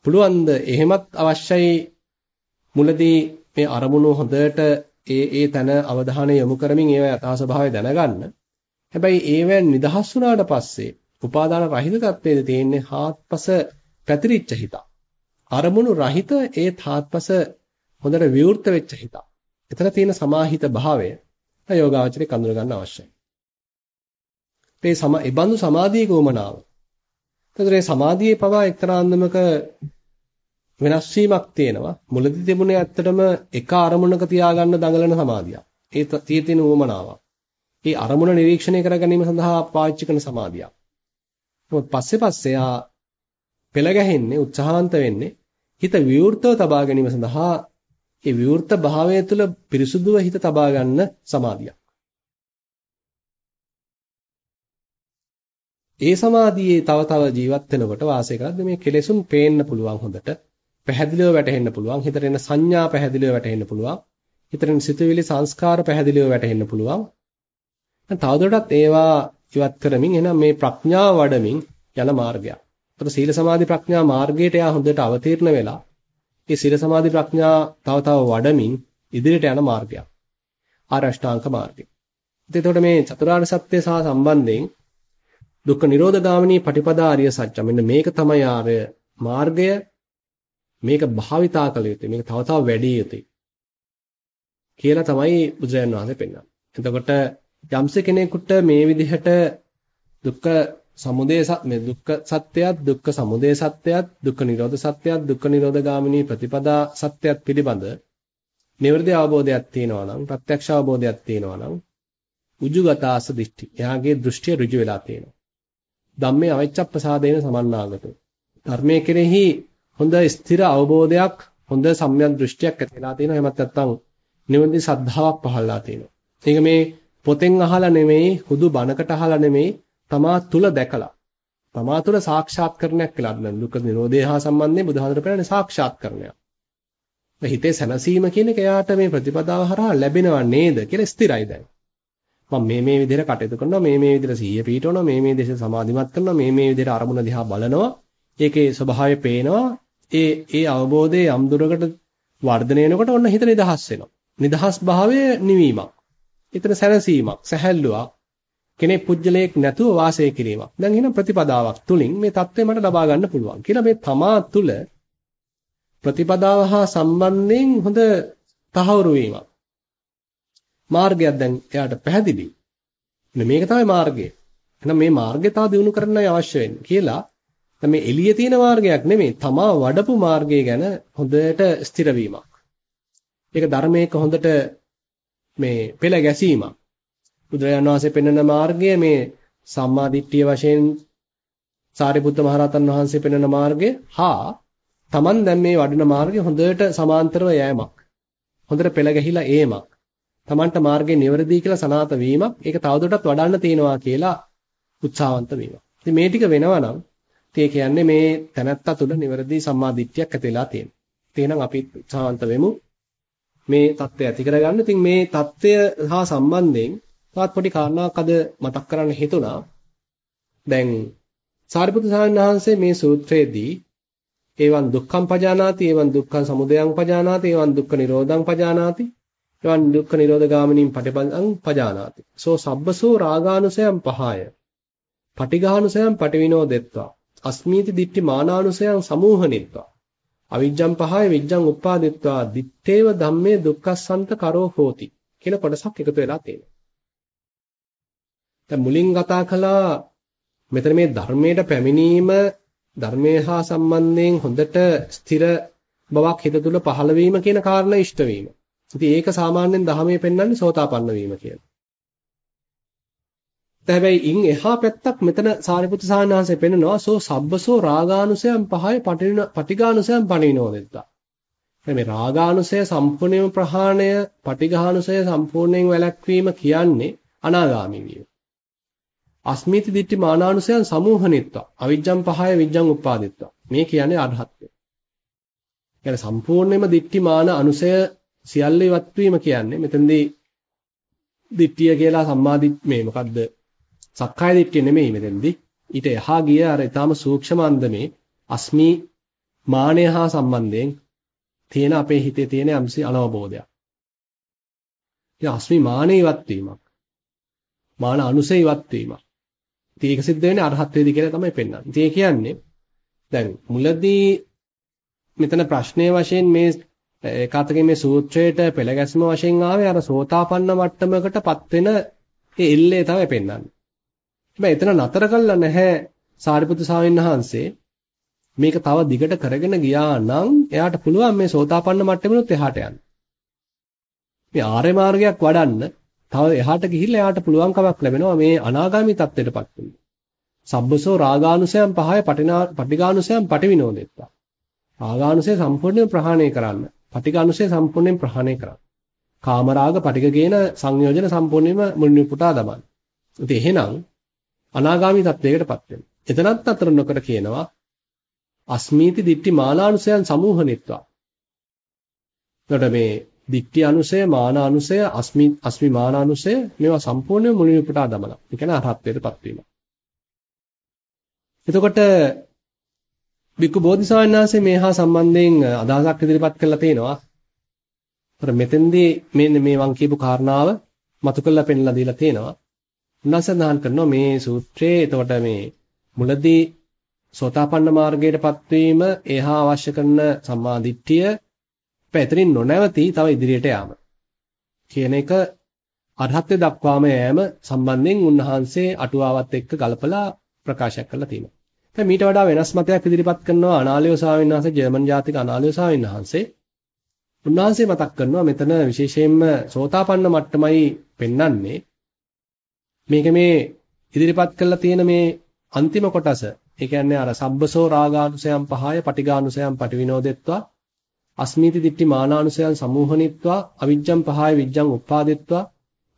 පුළුවන් ද එහෙමත් අවශ්‍යයි මුලදී මේ අරමුණු හොඳට ඒ ඒ තැන අවධානය යොමු කරමින් ඒවා යථා ස්වභාවය දැනගන්න. හැබැයි ඒවෙන් නිදහස් වුණාට පස්සේ උපාදාන රහිත තත්ත්වයේ තියෙන්නේ හාත්පස පැතිරිච්ච හිත. අරමුණු රහිත ඒ තාත්පස හොඳට විවෘත වෙච්ච හිත. එතන තියෙන සමාහිත භාවය යෝගාවචරේ කඳුර ගන්න අවශ්‍යයි. මේ සම ඒ බඳු සමාධියේ ගෝමනාව. එතකොට මේ සමාධියේ පවා එක්තරා අන්දමක වෙනස් වීමක් තියෙනවා. මුලදී තිබුණේ ඇත්තටම එක අරමුණක තියාගන්න දඟලන සමාධියක්. ඒ තියෙන උවමනාවක්. ඒ අරමුණ නිරීක්ෂණය කර ගැනීම සඳහා පාවිච්චි කරන සමාධියක්. නමුත් පස්සේ පස්සේ ආ පෙළ ගැහෙන්නේ උත්සාහන්ත වෙන්නේ හිත විවෘතව තබා ගැනීම සඳහා ඒ විවෘත භාවය තුළ පිරිසුදුව හිත තබා ගන්න සමාධියක්. ඒ සමාධියේ තව තව ජීවත් වෙනකොට වාසය කරද්දී මේ කෙලෙසුන් පේන්න පුළුවන් හොඳට පැහැදිලිව වැටහෙන්න පුළුවන් හිතට එන සංඥා පැහැදිලිව වැටහෙන්න පුළුවන් හිතට එන සිතුවිලි සංස්කාර පැහැදිලිව වැටහෙන්න පුළුවන් දැන් තවදුරටත් ඒවා ඉවත් කරමින් එහෙනම් මේ ප්‍රඥාව වඩමින් යන මාර්ගයක්. ඒතර සීල සමාධි ප්‍රඥා මාර්ගයට යා හොඳට අවතීර්ණ වෙලා ඒ සීල සමාධි ප්‍රඥා තව තව වඩමින් ඉදිරියට යන මාර්ගයක්. ආරෂ්ඨාංග මාර්ගය. ඉතින් එතකොට මේ චතුරාර්ය සත්‍ය සහ සම්බන්ධයෙන් දුක්ඛ නිරෝධ ගාමිනී පටිපදා ආර්ය සත්‍ය. මෙන්න මේක තමයි ආර්ය මාර්ගය. මේක භාවිතා කළ යුතුයි. මේක තව තව වැඩි යුතුයි. කියලා තමයි බුදුරජාණන් වහන්සේ පෙන්වන්නේ. එතකොට යම්ස කෙනෙකුට මේ විදිහට දුක්ඛ සමුදය මේ දුක්ඛ සත්‍යයත් දුක්ඛ සමුදය සත්‍යයත් දුක්ඛ නිරෝධ සත්‍යයත් දුක්ඛ නිරෝධ ගාමිනී ප්‍රතිපදා සත්‍යයත් පිළිබඳ නිවර්දි අවබෝධයක් තියෙනවා නම් ප්‍රත්‍යක්ෂ අවබෝධයක් තියෙනවා නම් උජුගතාස දිට්ඨි. එයාගේ දෘෂ්ටිය ඍජු වෙලා තියෙනවා. ධම්මේ අවිච්ඡප්පසාදේන සමන්නාගතෝ. ධර්මයේ කෙරෙහි හොඳ ස්ථිර අවබෝධයක් හොඳ සම්‍යක් දෘෂ්ටියක් ඇති වෙලා තියෙනවා. එහෙමත් නැත්නම් නිවර්දි සද්ධාාවක් පහළලා තියෙනවා. ඒක මේ පොතෙන් අහලා නෙමෙයි, හුදු බණකට අහලා නෙමෙයි, තමා තුල දැකලා. තමා තුල සාක්ෂාත්කරණයක් කියලා අන්න දුක නිරෝධය හා සම්බන්ධයෙන් බුදුහාමර පෙන්නන්නේ සාක්ෂාත්කරණයක්. හිතේ සැනසීම කියන එක එයාට මේ ප්‍රතිපදාව හරහා ලැබෙනව නේද කියලා ස්ථිරයි දැන්. මම මේ මේ විදිහට කටයුතු කරනවා මේ මේ විදිහට සිහිය පිටවනවා මේ මේ දේශ සමාධිමත් කරනවා මේ මේ විදිහට අරමුණ දිහා බලනවා ඒකේ ස්වභාවය පේනවා. ඒ ඒ අවබෝධයේ යම් දුරකට වර්ධනය වෙනකොට ඔන්න හිත නිදහස් වෙනවා. නිදහස් භාවයේ නිවීමක්. එතන සැනසීමක් සැහැල්ලුවක්. කෙනෙක් පුජ්‍යලයක් නැතුව වාසය කිරීමක්. දැන් එන ප්‍රතිපදාවක් තුලින් මේ தත්ත්වය මට ලබා ගන්න පුළුවන් කියලා මේ තමා තුල ප්‍රතිපදාව හා සම්බන්ධයෙන් හොඳ තහවුරු වීමක්. මාර්ගයක් දැන් එයාට පැහැදිලි. මේක තමයි මාර්ගය. එහෙනම් මේ මාර්ගය තව දිනු කරන්නයි අවශ්‍ය වෙන්නේ කියලා දැන් මේ එළියේ තියෙන මාර්ගයක් නෙමෙයි. තමා වඩපු මාර්ගය ගැන හොඳට ස්ථිර වීමක්. ඒක ධර්මයක හොඳට මේ පෙළ ගැසීමක්. බුදුරජාණන් වහන්සේ පෙන්වන මාර්ගය මේ සම්මා දිට්ඨිය වශයෙන් සාරිපුත්ත මහරහතන් වහන්සේ පෙන්වන මාර්ගය හා Taman දැන් මේ වඩන මාර්ගය හොඳට සමාන්තරව යෑමක්. හොඳට පෙළ ගැහිලා ඒමක්. Tamanට මාර්ගය නිවැරදි කියලා සනාත වීමක්. ඒක තවදුරටත් වඩන්න තියෙනවා කියලා උත්සාහවන්ත වීමක්. ඉතින් මේ ටික වෙනවා නම් ඉතින් ඒ කියන්නේ මේ තැනත්තා තුළ නිවැරදි සම්මා දිට්ඨියක් ඇති වෙලා තියෙනවා. එහෙනම් අපි උත්සාහවන්ත වෙමු මේ தත්ත්වය ඇති කරගන්න. ඉතින් මේ தත්ත්වය හා සම්බන්ධයෙන් තවත් පොඩි කාරණාවක් අද මතක් කරන්න හිතුණා. දැන් සාරිපුත්‍ර ස්වාමීන් වහන්සේ මේ සූත්‍රයේදී ඒවන් දුක්ඛං පජානාති ඒවන් දුක්ඛං සමුදයං පජානාති ඒවන් දුක්ඛ නිරෝධං පජානාති ඒවන් දුක්ඛ නිරෝධ ගාමිනීන් පටිපදං පජානාති සෝ සබ්බසෝ රාගානුසයං පහය පටිඝානුසයං පටිවිනෝදෙත්වා අස්මීති දිට්ඨි මානානුසයං සමූහනිත්වා අවිජ්ජං පහය විජ්ජං උප්පාදිත්වා දිත්තේව ධම්මේ දුක්ඛසන්ත කරෝ හෝති කියන කොටසක් එකතු වෙලා තියෙනවා. දැන් මුලින් කතා කළා මෙතන මේ ධර්මයට පැමිණීම ධර්මයේ හා සම්බන්ධයෙන් හොඳට ස්ථිර බවක් හිත තුළ පහළ වීම කියන කාරණා ඉෂ්ට වීම. ඉතින් ඒක සාමාන්‍යයෙන් ධර්මයේ පෙන්වන්නේ සෝතාපන්න වීම කියලා. හැබැයි ඉන් එහා පැත්තක් මෙතන සාරිපුත්‍ර සාහනහසේ පෙන්නනවා සෝ සබ්බසෝ රාගානුසයන් පහය පටිඝානුසයන් පණිනෝදෙත්තා. මේ රාගානුසය සම්පූර්ණයෙන්ම ප්‍රහාණය, පටිඝානුසය සම්පූර්ණයෙන් වැළැක්වීම කියන්නේ අනාගාමී වීම. අස්මිති දිට්ඨි මානානුසයන් සමූහනිත්වා. අවිජ්ජං පහය විජ්ජං උපාදිත්වා. මේ කියන්නේ අරහත්ත්වය. කියන්නේ සම්පූර්ණයෙන්ම දිට්ඨි මාන අනුසය සියල්ල ඉවත් වීම කියන්නේ මෙතනදී දිට්ඨිය කියලා සම්මාදිත් මේ මොකද්ද සක්කාය දිට්ඨිය නෙමෙයි මෙතෙන්දී. ඊට එහා ගිය අර ඊටාම සූක්ෂම අන්දමේ අස්මි මානය හා සම්බන්ධයෙන් තියෙන අපේ හිතේ තියෙන යම්සි අනවබෝධයක්. ඉතින් අස්මි මානෙ ඉවත් වීමක්. මාන අනුසය ඉවත් වීමක්. ඉතින් ඒක සිද්ධ වෙන්නේ අරහත් වේදී කියලා තමයි පෙන්වන්නේ. ඉතින් ඒ කියන්නේ දැන් මුලදී මෙතන ප්‍රශ්නයේ වශයෙන් මේ ඒකාතකේ මේ සූත්‍රයට පෙළගැස්ම වශයෙන් ආවේ අර සෝතාපන්න මට්ටමකටපත් වෙන ඒ එල්ලේ තමයි පෙන්වන්නේ. හැබැයි එතන නතර කළා නැහැ සාරිපුත්තු ස්වාමීන් වහන්සේ. මේක තව දිගට කරගෙන ගියා නම් එයාට පුළුවන් මේ සෝතාපන්න මට්ටමෙනුත් එහාට යන්න. මේ ආර්ය මාර්ගයක් වඩන්න තව එහාට ගිහිල්ලා එයාට පුළුවන්කමක් ලැබෙනවා මේ අනාගාමී තත්ත්වයටපත් වෙන්න. සබ්බසෝ රාගානුසයන් පහය පටිඝානුසයන් පටිවිනෝදෙත්තා. රාගානුසය සම්පූර්ණයෙන් ප්‍රහාණය කරන්න. පටිඝානුසය සම්පූර්ණයෙන් ප්‍රහාණය කරන්න. කාමරාග පටිඝ කියන සංයෝජන සම්පූර්ණයෙන්ම මුලින් පුටා දමන්න. ඉතින් එහෙනම් අනාගාමී තත්වයකටපත් වෙනවා. එතනත් අතර නොකර කියනවා අස්මීති දිට්ටි මානානුසයන් සමූහනිත්වා. එතකොට මේ දිට්ටි අනුසය, මාන අනුසය, අස්මි අස්මි මාන අනුසය මේවා සම්පූර්ණයෙන් මුලින් උපුටා දමලා. ඒ කියන්නේ අරහත්ත්වයටපත් වීම. එතකොට බික්කු බෝධිසාවන් වහන්සේ මේ හා සම්බන්ධයෙන් අදහසක් ඉදිරිපත් කළා තියෙනවා. අර මෙතෙන්දී මේ මේ මං කියපු කාරණාව මතු කරලා පෙන්නලා දීලා තියෙනවා. උන්වහන්සේ කරනවා මේ සූත්‍රයේ එතකොට මේ මුලදී සෝතාපන්න මාර්ගයටපත් වීම එහා අවශ්‍ය කරන සම්මා දිට්ඨිය පැතරින් නොනැවතී තව ඉදිරියට යාම කියන එක අරහත්ත්ව දක්වාම යෑම සම්බන්ධයෙන් උන්වහන්සේ අටුවාවත් එක්ක ගලපලා ප්‍රකාශ කරලා තියෙනවා. දැන් මීට වඩා වෙනස් මතයක් ඉදිරිපත් කරනවා අනාලියෝ ස්වාමීන් වහන්සේ ජර්මන් ජාතික අනාලියෝ ස්වාමීන් වහන්සේ. උන්වහන්සේ මතක් කරනවා මෙතන විශේෂයෙන්ම සෝතාපන්න මට්ටමයි පෙන්වන්නේ. මේක මේ ඉදිරිපත් කරලා තියෙන මේ අන්තිම කොටස ඒ කියන්නේ අර සබ්බසෝ රාගානුසයන් පහය පටිඝානුසයන් පටිවිනෝදෙත්වා අස්මීති දිට්ඨි මානානුසයන් සමූහනිත්වා අවිජ්ජං පහය විජ්ජං උප්පාදෙත්වා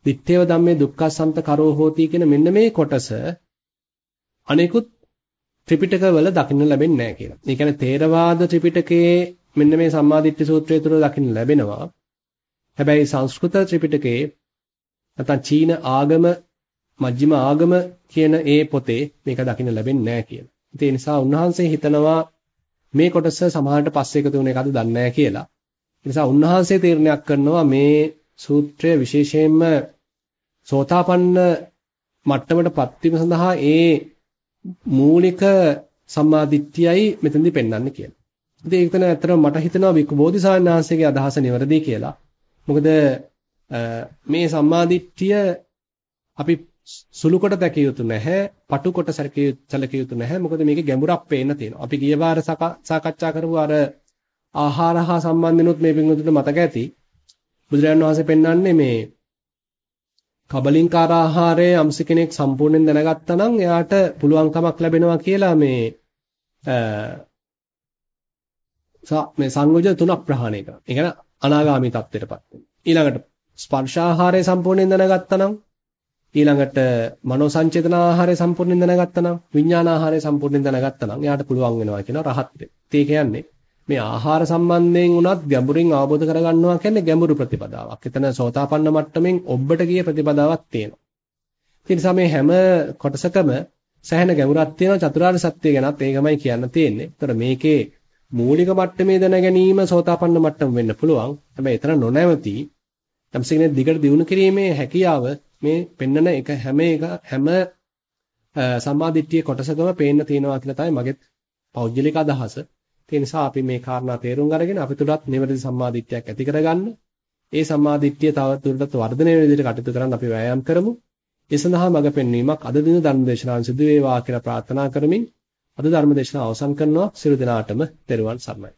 දිත්තේව ධම්මේ දුක්ඛසන්ත කරෝ හෝති කියන මෙන්න මේ කොටස අනෙකුත් ත්‍රිපිටකවල දකින්න ලැබෙන්නේ නැහැ කියලා. ඒ කියන්නේ තේරවාද ත්‍රිපිටකයේ මෙන්න මේ සම්මාදිට්ඨි සූත්‍රය තුල දකින්න ලැබෙනවා. හැබැයි සංස්කෘත ත්‍රිපිටකයේ නැත්නම් චීන ආගම මජ්ක්‍ධිම ආගම කියන ඒ පොතේ මේක දකින්න ලැබෙන්නේ නැහැ කියලා. ඒ නිසා උන්වහන්සේ හිතනවා මේ කොටස සමහරට පස්සේ එකතු වෙන එකද දන්නේ නැහැ කියලා. ඒ නිසා උන්වහන්සේ තීරණයක් කරනවා මේ සූත්‍රය විශේෂයෙන්ම සෝතාපන්න මට්ටමටපත් වීම සඳහා ඒ මූලික සම්මාදිට්ඨියයි මෙතනදී පෙන්වන්නේ කියලා. ඉතින් ඒක තමයි ඇත්තටම මට හිතෙනවා වික්ක බෝධිසාරණාංශයේ අදහස නිවැරදි කියලා. මොකද මේ සම්මාදිට්ඨිය අපි සුළු කොට දැකිය යුතු නැහැ, පටු කොට සැලකිය යුතු නැහැ. මොකද මේකේ ගැඹුරක් පේන්න තියෙනවා. අපි ගිය වාර සාකච්ඡා කරපු අර ආහාර හා සම්බන්ධිනුත් මේ පිටුතුට මතක ඇති. බුදුරජාණන් වහන්සේ පෙන්වන්නේ මේ කබලින්කාර ආහාරය යම්ස කෙනෙක් සම්පූර්ණයෙන් දැනගත්තා නම් එයාට පුළුවන්කමක් ලැබෙනවා කියලා මේ මේ සංයෝජන තුනක් ප්‍රහාණය කරනවා. ඒ කියන්නේ අනාගාමී තත්ත්වයටපත් වෙනවා. ඊළඟට ස්පර්ශ ආහාරය සම්පූර්ණයෙන් දැනගත්තා නම් ඊළඟට මනෝ සංචේතන ආහාරය සම්පූර්ණයෙන් දැනගත්තා නම් විඥාන ආහාරය සම්පූර්ණයෙන් දැනගත්තා නම් එයාට පුළුවන් වෙනවා කියන රහත් වෙන්න. ඒ කියන්නේ මේ ආහාර සම්බන්ධයෙන් උනත් ගැඹුරින් අවබෝධ කරගන්නවා කියන්නේ ගැඹුරු ප්‍රතිපදාවක්. එතන සෝතාපන්න මට්ටමින් ඔබට ගිය ප්‍රතිපදාවක් තියෙනවා. ඒ නිසා මේ හැම කොටසකම සැහැණ ගැඹුරක් තියෙනවා චතුරාර්ය සත්‍ය ගැනත් ඒකමයි කියන්න තියෙන්නේ. ඒතර මේකේ මූලික මට්ටමේ දැන ගැනීම සෝතාපන්න මට්ටම වෙන්න පුළුවන්. හැබැයි එතන නොනැවති යම්සේනේ දිගට දියුණු කිරීමේ හැකියාව මේ පෙන්නන එක හැම එක හැම සම්මාදිට්ඨිය කොටසකම පේන්න තියෙනවා කියලා තමයි මගේ පෞද්ගලික අදහස. ඒ නිසා අපි මේ කාරණා තේරුම් අරගෙන අපි තුලත් නිවැරදි සම්මාදිට්ඨියක් ඇති කරගන්න. ඒ සම්මාදිට්ඨිය තව දුරටත් වර්ධනය වෙන විදිහට කටයුතු කරන්න අපි වෑයම් කරමු. ඒ සඳහා මඟ පෙන්වීමක් අද දින ධර්ම දේශනාවෙන් සිදු වේවා කියලා ප්‍රාර්ථනා කරමින් අද ධර්ම දේශනාව අවසන් කරනවා. සියලු දෙනාටම තෙරුවන් සරණයි.